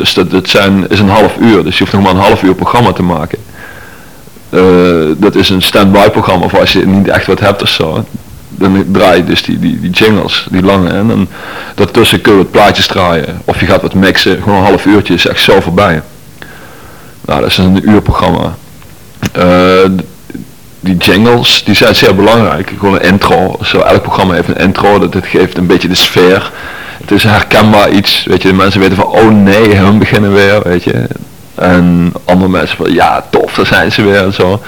Dus dat, dat zijn, is een half uur, dus je hoeft nog maar een half uur programma te maken. Eh, dat is een stand-by programma of als je niet echt wat hebt of zo. Dan draai je dus die, die, die jingles, die lange, en dan daartussen kun je wat plaatjes draaien. Of je gaat wat mixen, gewoon een half uurtje is echt zo voorbij. Nou, dat is een uur programma. Eh, die jingles, die zijn zeer belangrijk. Gewoon een intro, zo, elk programma heeft een intro, dat, dat geeft een beetje de sfeer. Het is herkenbaar iets, weet je, de mensen weten van, oh nee, hun beginnen weer, weet je. En andere mensen van, ja, tof, daar zijn ze weer en zo.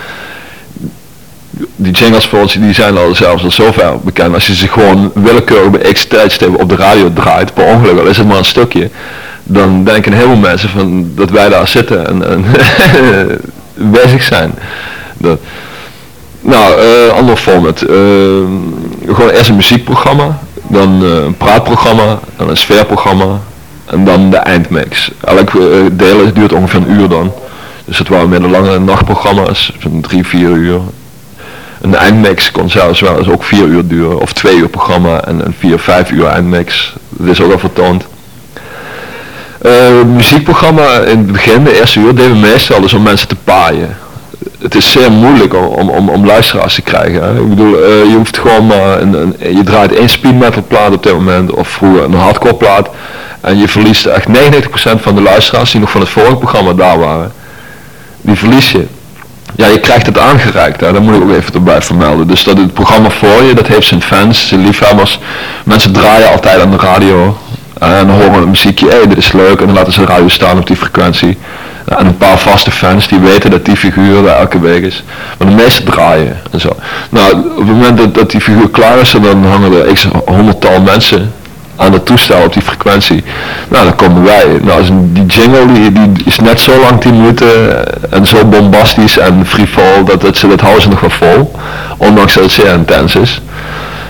Die jingles voor ons, die zijn al zelfs al zover bekend. Als je ze gewoon willekeurig bij x tijdstip op de radio draait, per ongeluk, al is het maar een stukje, dan denken heel veel mensen van dat wij daar zitten en, bezig zijn. Dat, nou, eh ander format. eh, gewoon eerst een muziekprogramma, dan eh, een praatprogramma, dan een sfeerprogramma en dan de eindmix. Elk eh, deel duurt ongeveer een uur dan. Dus het waren meer de langere nachtprogramma's, van drie, vier uur. Een eindmix kon zelfs wel eens ook vier uur duren, of twee uur programma en een vier, vijf uur eindmix. Dat is ook al vertoond. Eh, muziekprogramma in het begin, de eerste uur, deden we meestal dus om mensen te paaien. Het is zeer moeilijk om, om, om, luisteraars te krijgen. Hè. Ik bedoel, eh, je hoeft gewoon maar, een, een, je draait één speed metal plaat op dit moment, of vroeger een hardcore plaat. En je verliest echt 99% van de luisteraars die nog van het vorige programma daar waren. Die verlies je. Ja, je krijgt het aangereikt, hè. dat moet ik ook even erbij vermelden. Dus dat het programma voor je, dat heeft zijn fans, zijn liefhebbers. Mensen draaien altijd aan de radio. En horen een muziekje, hé, dit is leuk. En dan laten ze de radio staan op die frequentie. En een paar vaste fans die weten dat die figuur er elke week is. Maar de meeste draaien en zo. Nou, op het moment dat, die figuur klaar is, dan hangen er x honderdtal mensen aan het toestel op die frequentie. Nou, dan komen wij. Nou, een- die jingle die, is net zo lang 10 minuten eh, en zo bombastisch en frivol dat, ze dat houden ze nog wel vol. Ondanks dat het zeer intens is.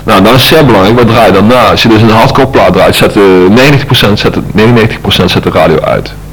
Nou, dat is zeer belangrijk. Wat draai je dan na? Als je dus een hardcore plaat draait, zet de 90% zet de, 99% zet de radio uit.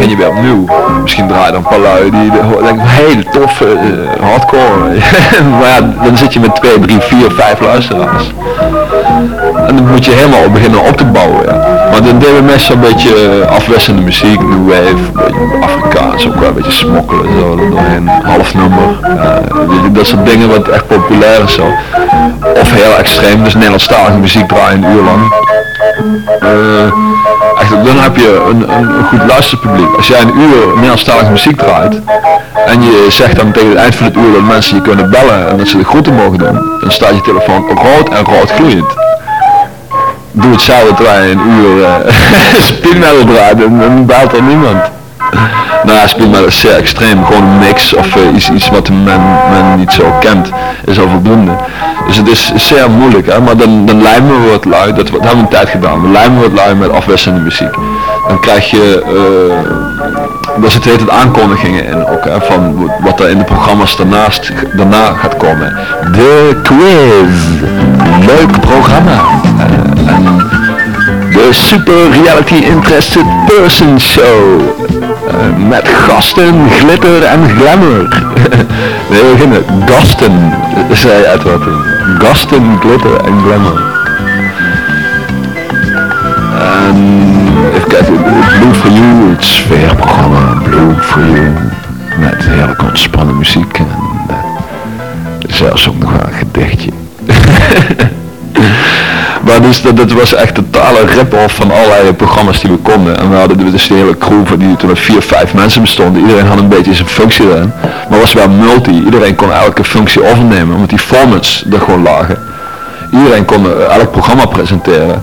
En je weer opnieuw. Misschien draai je dan een paar lui die de- denken hele toffe eh, hardcore. maar ja, dan zit je met twee, drie, vier, vijf luisteraars. En dan moet je helemaal beginnen op te bouwen. Ja. Maar dan deden meestal een beetje eh, afwisselende muziek, new wave, Afrikaans, ook wel een beetje smokkelen zo doorheen, half nummer. Je, dat soort dingen wat echt populair is zo. Of heel extreem, dus Nederlandstalige muziek draaien een uur lang. Eh, dan heb je een, een, een goed luisterpubliek. Als jij een uur Nederlandstalige muziek draait en je zegt dan tegen het eind van het uur dat mensen je kunnen bellen en dat ze de groeten mogen doen, dan staat je telefoon rood en rood gloeiend. Doe hetzelfde terwijl je een uur uh, draait en dan belt er niemand. Nou ja, speedmetal is zeer extreem, gewoon een mix of eh, iets, iets wat men, men niet zo kent, is al voldoende. Dus het is zeer moeilijk, hè? maar dan, dan lijmen we het lui, dat, dat hebben we een tijd gedaan, we lijmen het lui met afwisselende muziek. Dan krijg je, uh, daar zitten het aankondigingen in ook, hè, van wat er in de programma's daarnaast, daarna gaat komen. De quiz, leuk programma. En de Super Reality Interested Person Show. Uh, met gasten, glitter en glamour. we beginnen. Gasten, zei Edward. Gasten, glitter en glamour. En even kijken, Blue for You, het sfeerprogramma Blue for You. Met heerlijk ontspannen muziek en uh, zelfs ook nog wel een gedichtje. Maar dus dat, was echt totale rip-off van allerlei programma's die we konden. En we hadden dus de hele crew van die toen met vier, vijf mensen bestonden. Iedereen had een beetje zijn functie erin. Maar was wel multi. Iedereen kon elke functie overnemen. Omdat die formats er gewoon lagen. Iedereen kon elk programma presenteren.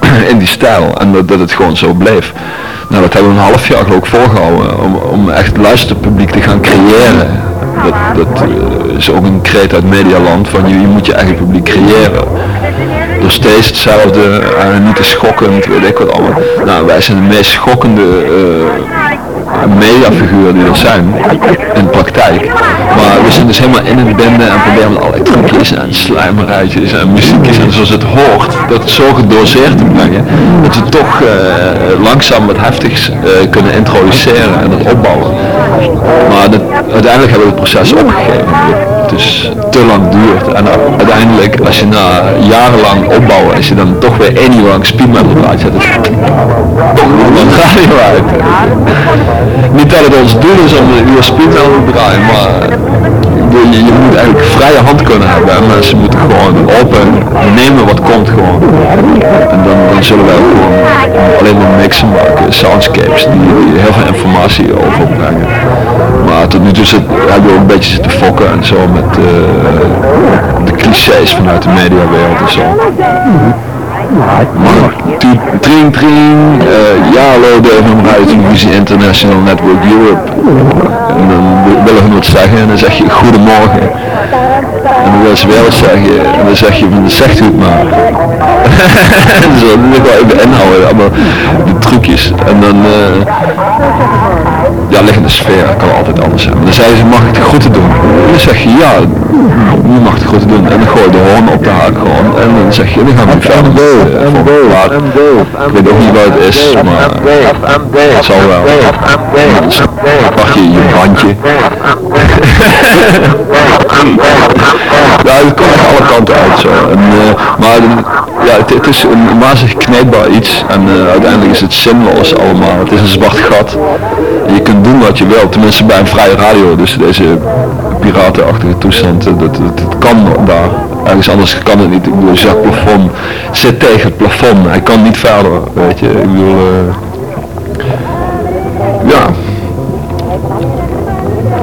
In die stijl. En dat, dat het gewoon zo bleef. Nou dat hebben we een half jaar geloof ik volgehouden. Om, om echt luisterpubliek te gaan creëren. Dat, dat uh, is ook een kreet uit Medialand. Van je, je moet je eigen publiek creëren nog steeds hetzelfde, uh, niet te schokkend, weet ik wat allemaal. Nou, wij zijn de meest schokkende uh, mediafiguren die er zijn, in de praktijk. Maar we zijn dus helemaal in het benden en proberen met allerlei trucjes en slijmerijtjes en muziekjes en zoals het hoort, dat zo gedoseerd te brengen, dat we toch uh, langzaam wat heftigs kunnen introduceren en dat opbouwen. Maar uiteindelijk hebben we het proces opgegeven het dus te lang duurt. En uiteindelijk, als je na jarenlang opbouwen, als je dan toch weer één lang speedmetal draait, zet het toch een radio uit. Niet dat het ons doel is om uur speedmetal te draaien, maar je, je moet eigenlijk vrije hand kunnen hebben en mensen moeten gewoon open nemen wat komt gewoon. En dan, dan zullen wij ook gewoon alleen maar mixen maken, soundscapes die, die heel veel informatie overbrengen. Maar tot nu toe hebben we een beetje zitten fokken en zo met uh, de clichés vanuit de mediawereld en zo. Tring tring, uh, ja hallo de Radio Televisie International Network Europe. En dan willen hun wat zeggen en dan zeg je goedemorgen. En dan wil ze wel wat zeggen en dan zeg je van zegt het maar. Zo, dat wel even inhouden, allemaal de trucjes. En dan uh, ja, liggende sfeer kan altijd anders zijn. Maar dan zeiden ze, mag ik de groeten doen? En dan zeg je, ja, de hoorn op de haak gewoon. En dan zeg je, dan gaan we verder. Ik weet ook niet wat het is, maar het zal wel. Dan pak je je bandje. ja, het komt echt alle kanten uit zo. En, uh, maar ja, het, het, is een wazig kneedbaar iets. En uh, uiteindelijk is het zinloos allemaal. Het is een zwart gat. En je kunt doen wat je wilt, tenminste bij een vrije radio. Dus deze piratenachtige toestand, dat, dat, dat kan daar. Ergens anders kan het niet. Ik bedoel, Jacques Plafond zit tegen het plafond. Hij kan niet verder, weet je. Ik bedoel, uh, ja.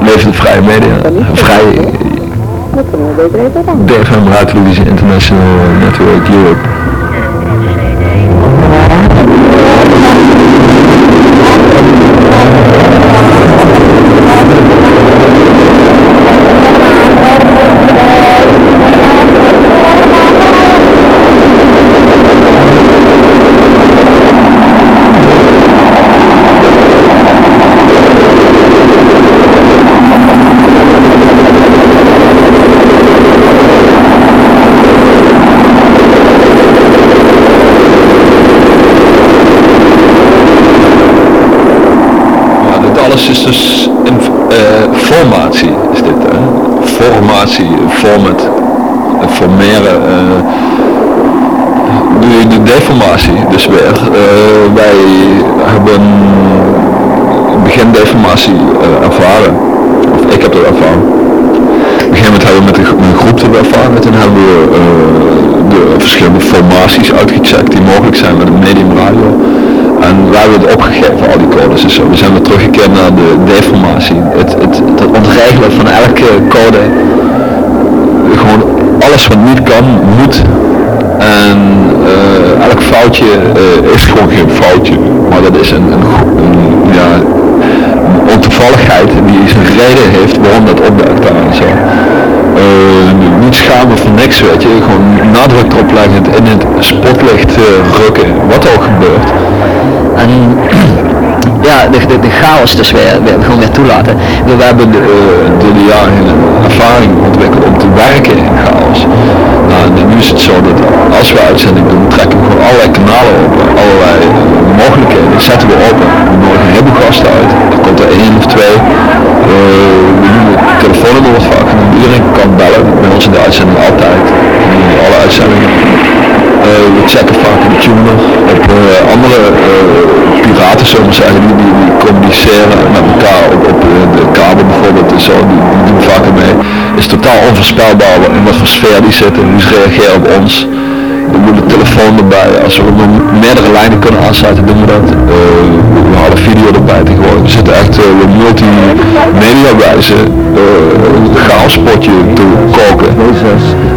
Leven de vrije media. Vrij. DFM Televisie International Network Europe. Alles is dus in eh, formatie is dit hè. Formatie, format, formeren. eh, nu de deformatie dus weer. Eh, wij hebben begin deformatie ervaren. Of ik heb dat ervaren. Op een gegeven hebben we met een, gro- een groep dat ervaren. En toen hebben we de verschillende formaties uitgecheckt die mogelijk zijn met een medium radio. En wij hebben het opgegeven, al die codes en zo. We zijn weer teruggekeerd naar de deformatie. Het, het, het ontregelen van elke code. Gewoon alles wat niet kan, moet. En eh, elk foutje eh, is gewoon geen foutje. Maar dat is een, ja, een ontoevalligheid die zijn reden heeft waarom dat opduikt daar en zo. Eh, schamen voor niks, weet je. Gewoon nadruk erop in het spotlicht eh, rukken, wat ook gebeurt. En ja, de, de, de chaos dus weer, gewoon weer toelaten. We, hebben de, eh, door de jaren ervaring ontwikkeld om werken in chaos. Nou, nu is het zo dat als we uitzending doen, trekken we gewoon allerlei kanalen open, allerlei eh, mogelijkheden, die zetten we open. We nodigen een heleboel gasten uit, er komt er één of twee. Eh, we noemen het telefoonnummer wat vaak. Iedereen kan bellen, bij ons in de uitzending altijd, alle uitzendingen. Eh, we checken vaak de tuner op eh, andere piraten, zullen we zeggen, die, communiceren met elkaar op, de kabel bijvoorbeeld en zo, die, die doen vaker mee. Is totaal onvoorspelbaar in wat voor sfeer die zitten, hoe ze reageren op ons. We doen de telefoon erbij, als we nog meerdere lijnen kunnen aansluiten doen we dat. Eh, we halen video erbij tegenwoordig. We zitten echt uh, multimedia wijze uh, een chaospotje te koken.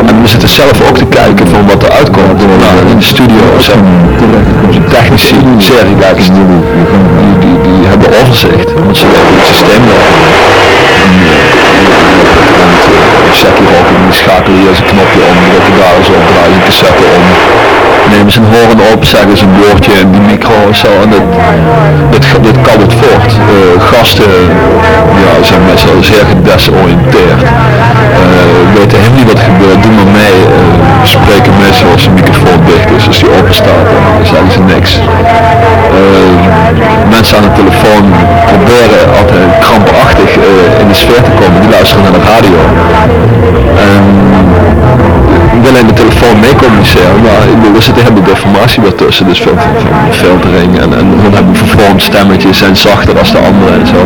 En we zitten zelf ook te kijken van wat er uitkomt. Nou, in de studio zijn onze technici, seriewerkers, die, die, die, die hebben overzicht, want ze weten het systeem werkt. En, uh, check hier ook, en die schakelen hier eens een knopje om, dat je daar eens op draait, een cassette om. Nemen ze een horen op, zeggen ze een woordje in die micro en zo. En dit, dit, dit kabbelt voort. Uh, gasten ja, zijn meestal zeer gedesoriënteerd. Uh, weten helemaal niet wat er gebeurt, doen maar mee. Uh, spreken meestal als de microfoon dicht is, als die open staat, dan zeggen ze niks. mensen aan de telefoon proberen altijd krampachtig in de sfeer te komen, die luisteren naar de radio. En willen in de telefoon mee communiceren, er zit een heleboel deformatie weer tussen, dus veel filtering en, en dan hebben vervormd stemmetjes zijn zachter als de andere en zo.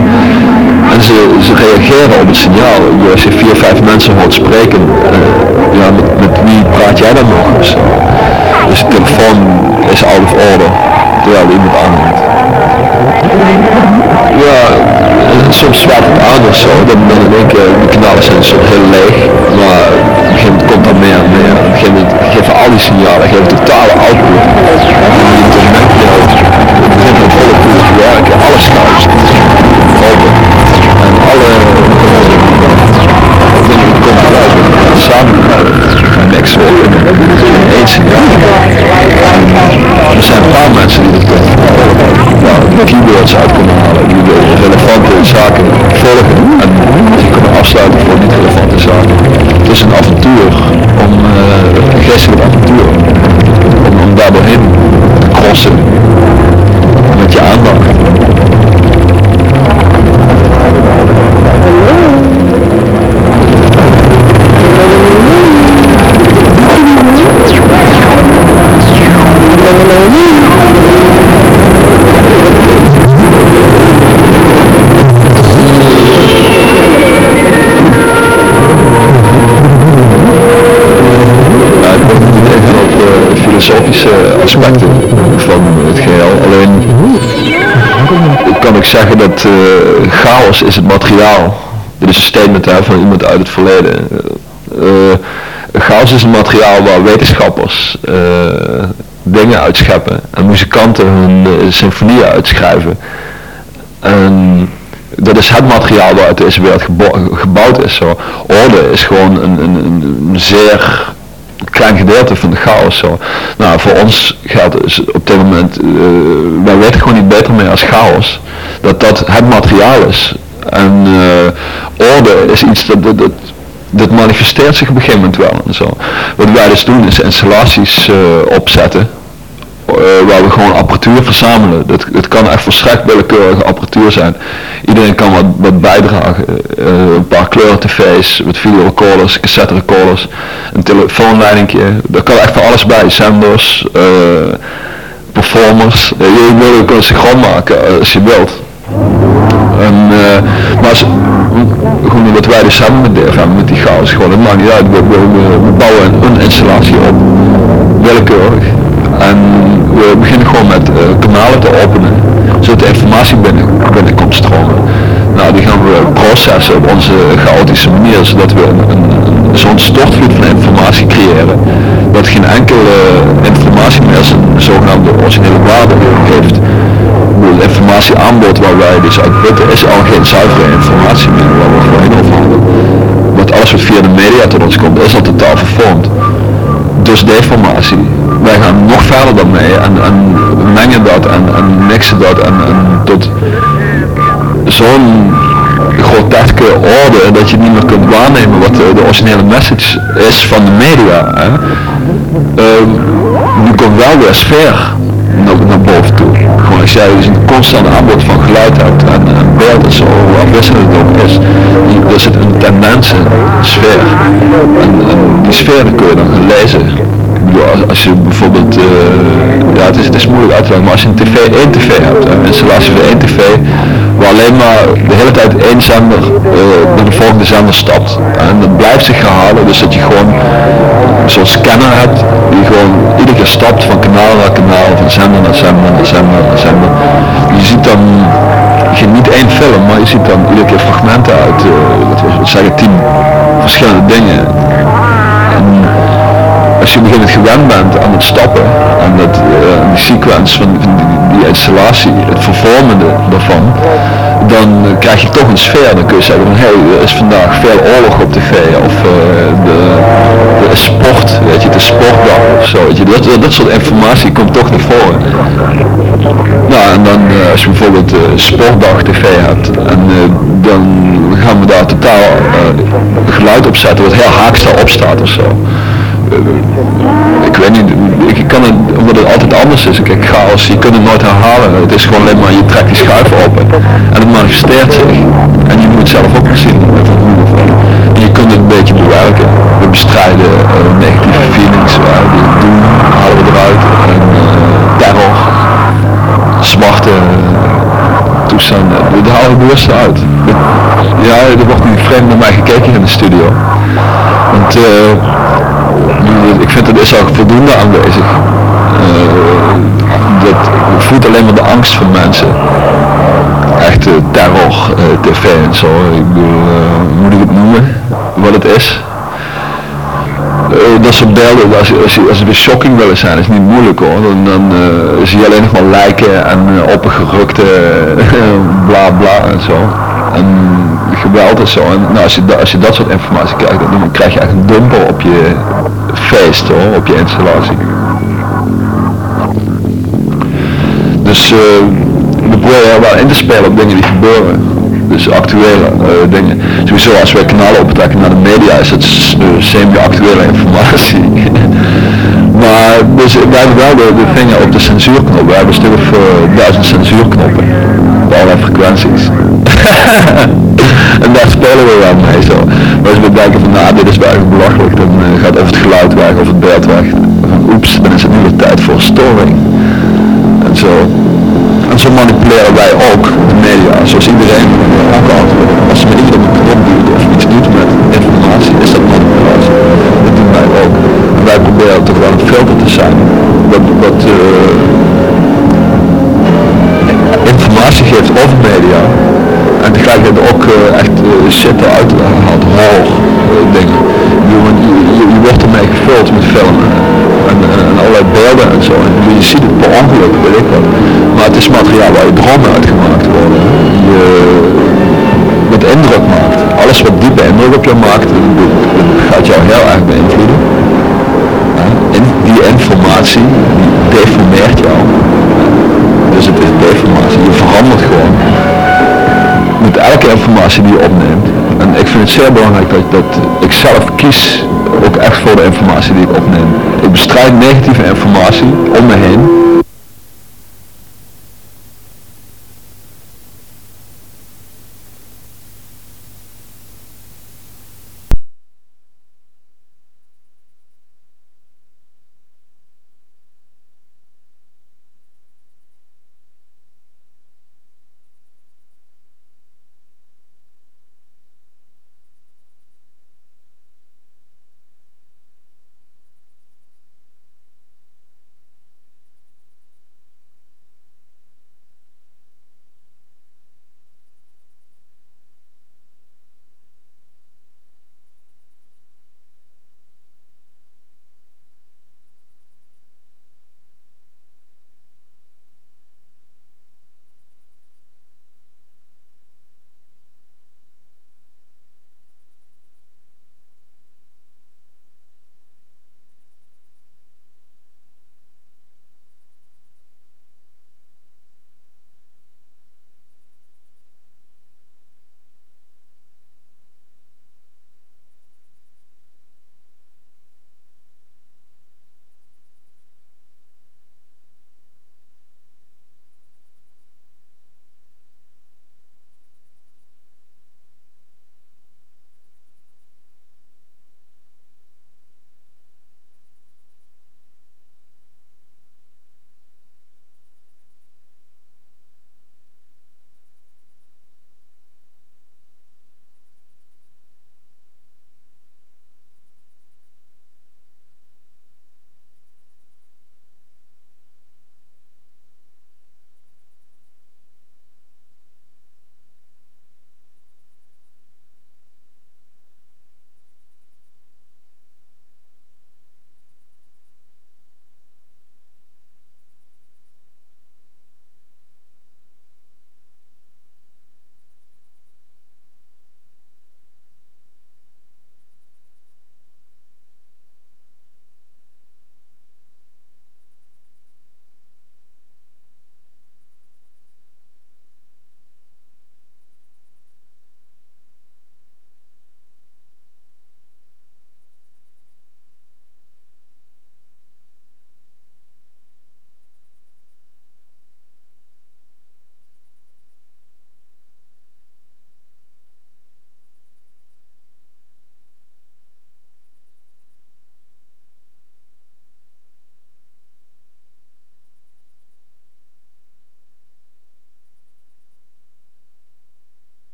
En ze, ze reageren op het signaal. Als je vier, vijf mensen hoort spreken, uh, ja, met, wie praat jij dan nog? Dus, dus de telefoon is out of order, terwijl iemand aanneemt. Ja, soms zwaait het aan of zo, dan, één keer, de kanalen zijn heel leeg, maar geven al die signalen, geven totale output. Ja, het begint met volle koers te werken, alles gaat open. En alle dingen komen eruit, samen niks worden. Eén signaal. Er zijn een paar mensen die dat nou, keywords uit kunnen halen, die de relevante zaken volgen en die kunnen afsluiten voor niet relevante zaken. Het is een avontuur, om, uh, geestelijk avontuur, om, om daar doorheen te crossen met je aandacht. Filosofische aspecten van het geheel. Alleen kan ik zeggen dat uh, chaos is het materiaal. Dit is een statement van iemand uit het verleden. Uh, chaos is het materiaal waar wetenschappers uh, dingen uitscheppen en muzikanten hun symfonieën uitschrijven. En dat is het materiaal waaruit deze wereld gebouwd is. Zo. Orde is gewoon een, een, een zeer klein gedeelte van de chaos. Zo. Nou, voor ons geldt dus op dit moment, uh, wij weten gewoon niet beter meer als chaos, dat dat het materiaal is. En uh, orde is iets dat, dat, dat, manifesteert zich op een gegeven moment wel. En zo. Wat wij dus doen is installaties uh, opzetten, waar we gewoon apparatuur verzamelen. Dat, het kan echt volstrekt willekeurige apparatuur zijn. Iedereen kan wat, bijdragen. Eh, een paar kleuren tv's, wat videorecorders, cassette recorders, een telefoonleidingje. Daar kan echt van alles bij. Zenders, eh, performers. je wil ook een synchroon maken als je wilt. En, maar als, gewoon wat wij dus samen met DFM, met die chaos, gewoon, het maakt niet uit. We bouwen een installatie op, willekeurig. En we beginnen gewoon met uh, kanalen te openen, zodat de informatie binnen, binnen komt stromen. Nou, die gaan we processen op onze chaotische manier, zodat we een, een, zo'n stortvloed van informatie creëren, dat geen enkele informatie meer zijn zogenaamde originele waarde heeft. Het informatieaanbod waar wij dus uit is al geen zuivere informatie meer waar we voorheen over hadden. Want alles wat via de media tot ons komt is al totaal vervormd. Dus deformatie wij gaan nog verder dan mee en, en mengen dat en, en mixen dat en, tot zo'n groteske orde dat je niet meer kunt waarnemen wat de, originele message is van de media. Hè. Uh, nu komt wel weer sfeer naar, boven toe. Gewoon als jij een constant aanbod van geluid hebt en, en beeld en zo, hoe afwisselend het ook is, er zit een tendens in, sfeer. En, die sfeer kun je dan lezen als je bijvoorbeeld, uh, ja het is, het is moeilijk uit te leggen, maar als je een tv, één tv hebt, een installatie van één tv, waar alleen maar de hele tijd één zender uh, naar de volgende zender stapt. En dat blijft zich herhalen, dus dat je gewoon zo'n scanner hebt, die gewoon iedere keer stapt van kanaal naar kanaal, van zender naar zender naar zender naar zender. Je ziet dan je niet één film, maar je ziet dan iedere keer fragmenten uit, uh, wat zeggen, tien verschillende dingen. Als je begint gewend bent aan het stappen, aan het, uh, die sequence van, die, die, installatie, het vervormende daarvan, dan krijg je toch een sfeer. Dan kun je zeggen van hé, hey, er is vandaag veel oorlog op tv of uh, de, sport, weet je, de sportdag of zo. Weet je. Dat, dat soort informatie komt toch naar voren. Nou en dan als je bijvoorbeeld sportdag tv hebt en dan gaan we daar totaal geluid op zetten wat heel haaksta opstaat of zo ik weet niet, ik kan het, omdat het altijd anders is. Kijk, chaos, je kunt het nooit herhalen. Het is gewoon alleen maar, je trekt die schuif open en het manifesteert zich. En je moet het zelf ook zien. En je kunt het een beetje bewerken. We bestrijden uh, negatieve feelings, uh, die doen, halen we eruit. En uh, terror, zwarte toestanden, daar halen we bewust uit. Ja, er wordt niet vreemd naar mij gekeken in de studio. Want ik vind het is ook voldoende aanwezig. Uh, dat voelt alleen maar de angst van mensen. Echt uh, terror, uh, tv en zo. Ik bedoel, moet ik het noemen? Wat het is? dat soort beelden, als, als, als het weer shocking willen zijn, is niet moeilijk hoor. Dan, dan zie je alleen nog maar lijken en opgerukte bla bla en zo. En geweld en zo. En nou, als, je, als je dat soort informatie krijgt, dan krijg je echt een dumper op je feest hoor, op je installatie. Dus uh, we proberen wel in te spelen op dingen die gebeuren. Dus actuele uh, dingen. Sowieso als wij kanalen optrekken naar de media is het semi-actuele informatie. maar dus wij hebben wel de, de vinger op de censuurknop. We hebben een uh, duizend censuurknoppen. Op allerlei frequenties. en daar spelen we wel mee zo. Maar als we denken van nou dit is wel belachelijk, dan gaat geluid weg of het beeld weg. Oeps, dan is het nu de tijd voor storing. En zo. En zo manipuleren wij ook de media, zoals iedereen ook Als ze met iets op de knop duwt of iets doet met informatie, is dat manipulatie. Dat doen wij ook. En wij proberen toch wel een filter te zijn. Wat, uh, informatie geeft over media, en tegelijkertijd ook uh, echt uh, shit eruit haalt, dingen. Ermee gevuld met filmen en, en, allerlei beelden en zo. Je ziet het per ongeluk, weet ik wat. Maar het is materiaal waar je dromen uitgemaakt worden. Je, wat indruk maakt. Alles wat diepe indruk op jou maakt, gaat jou heel erg beïnvloeden. En die informatie, die deformeert jou. Dus het is deformatie, je verandert gewoon met elke informatie die je opneemt. Ik vind het zeer belangrijk dat, dat ik zelf kies ook echt voor de informatie die ik opneem. Ik bestrijd negatieve informatie om me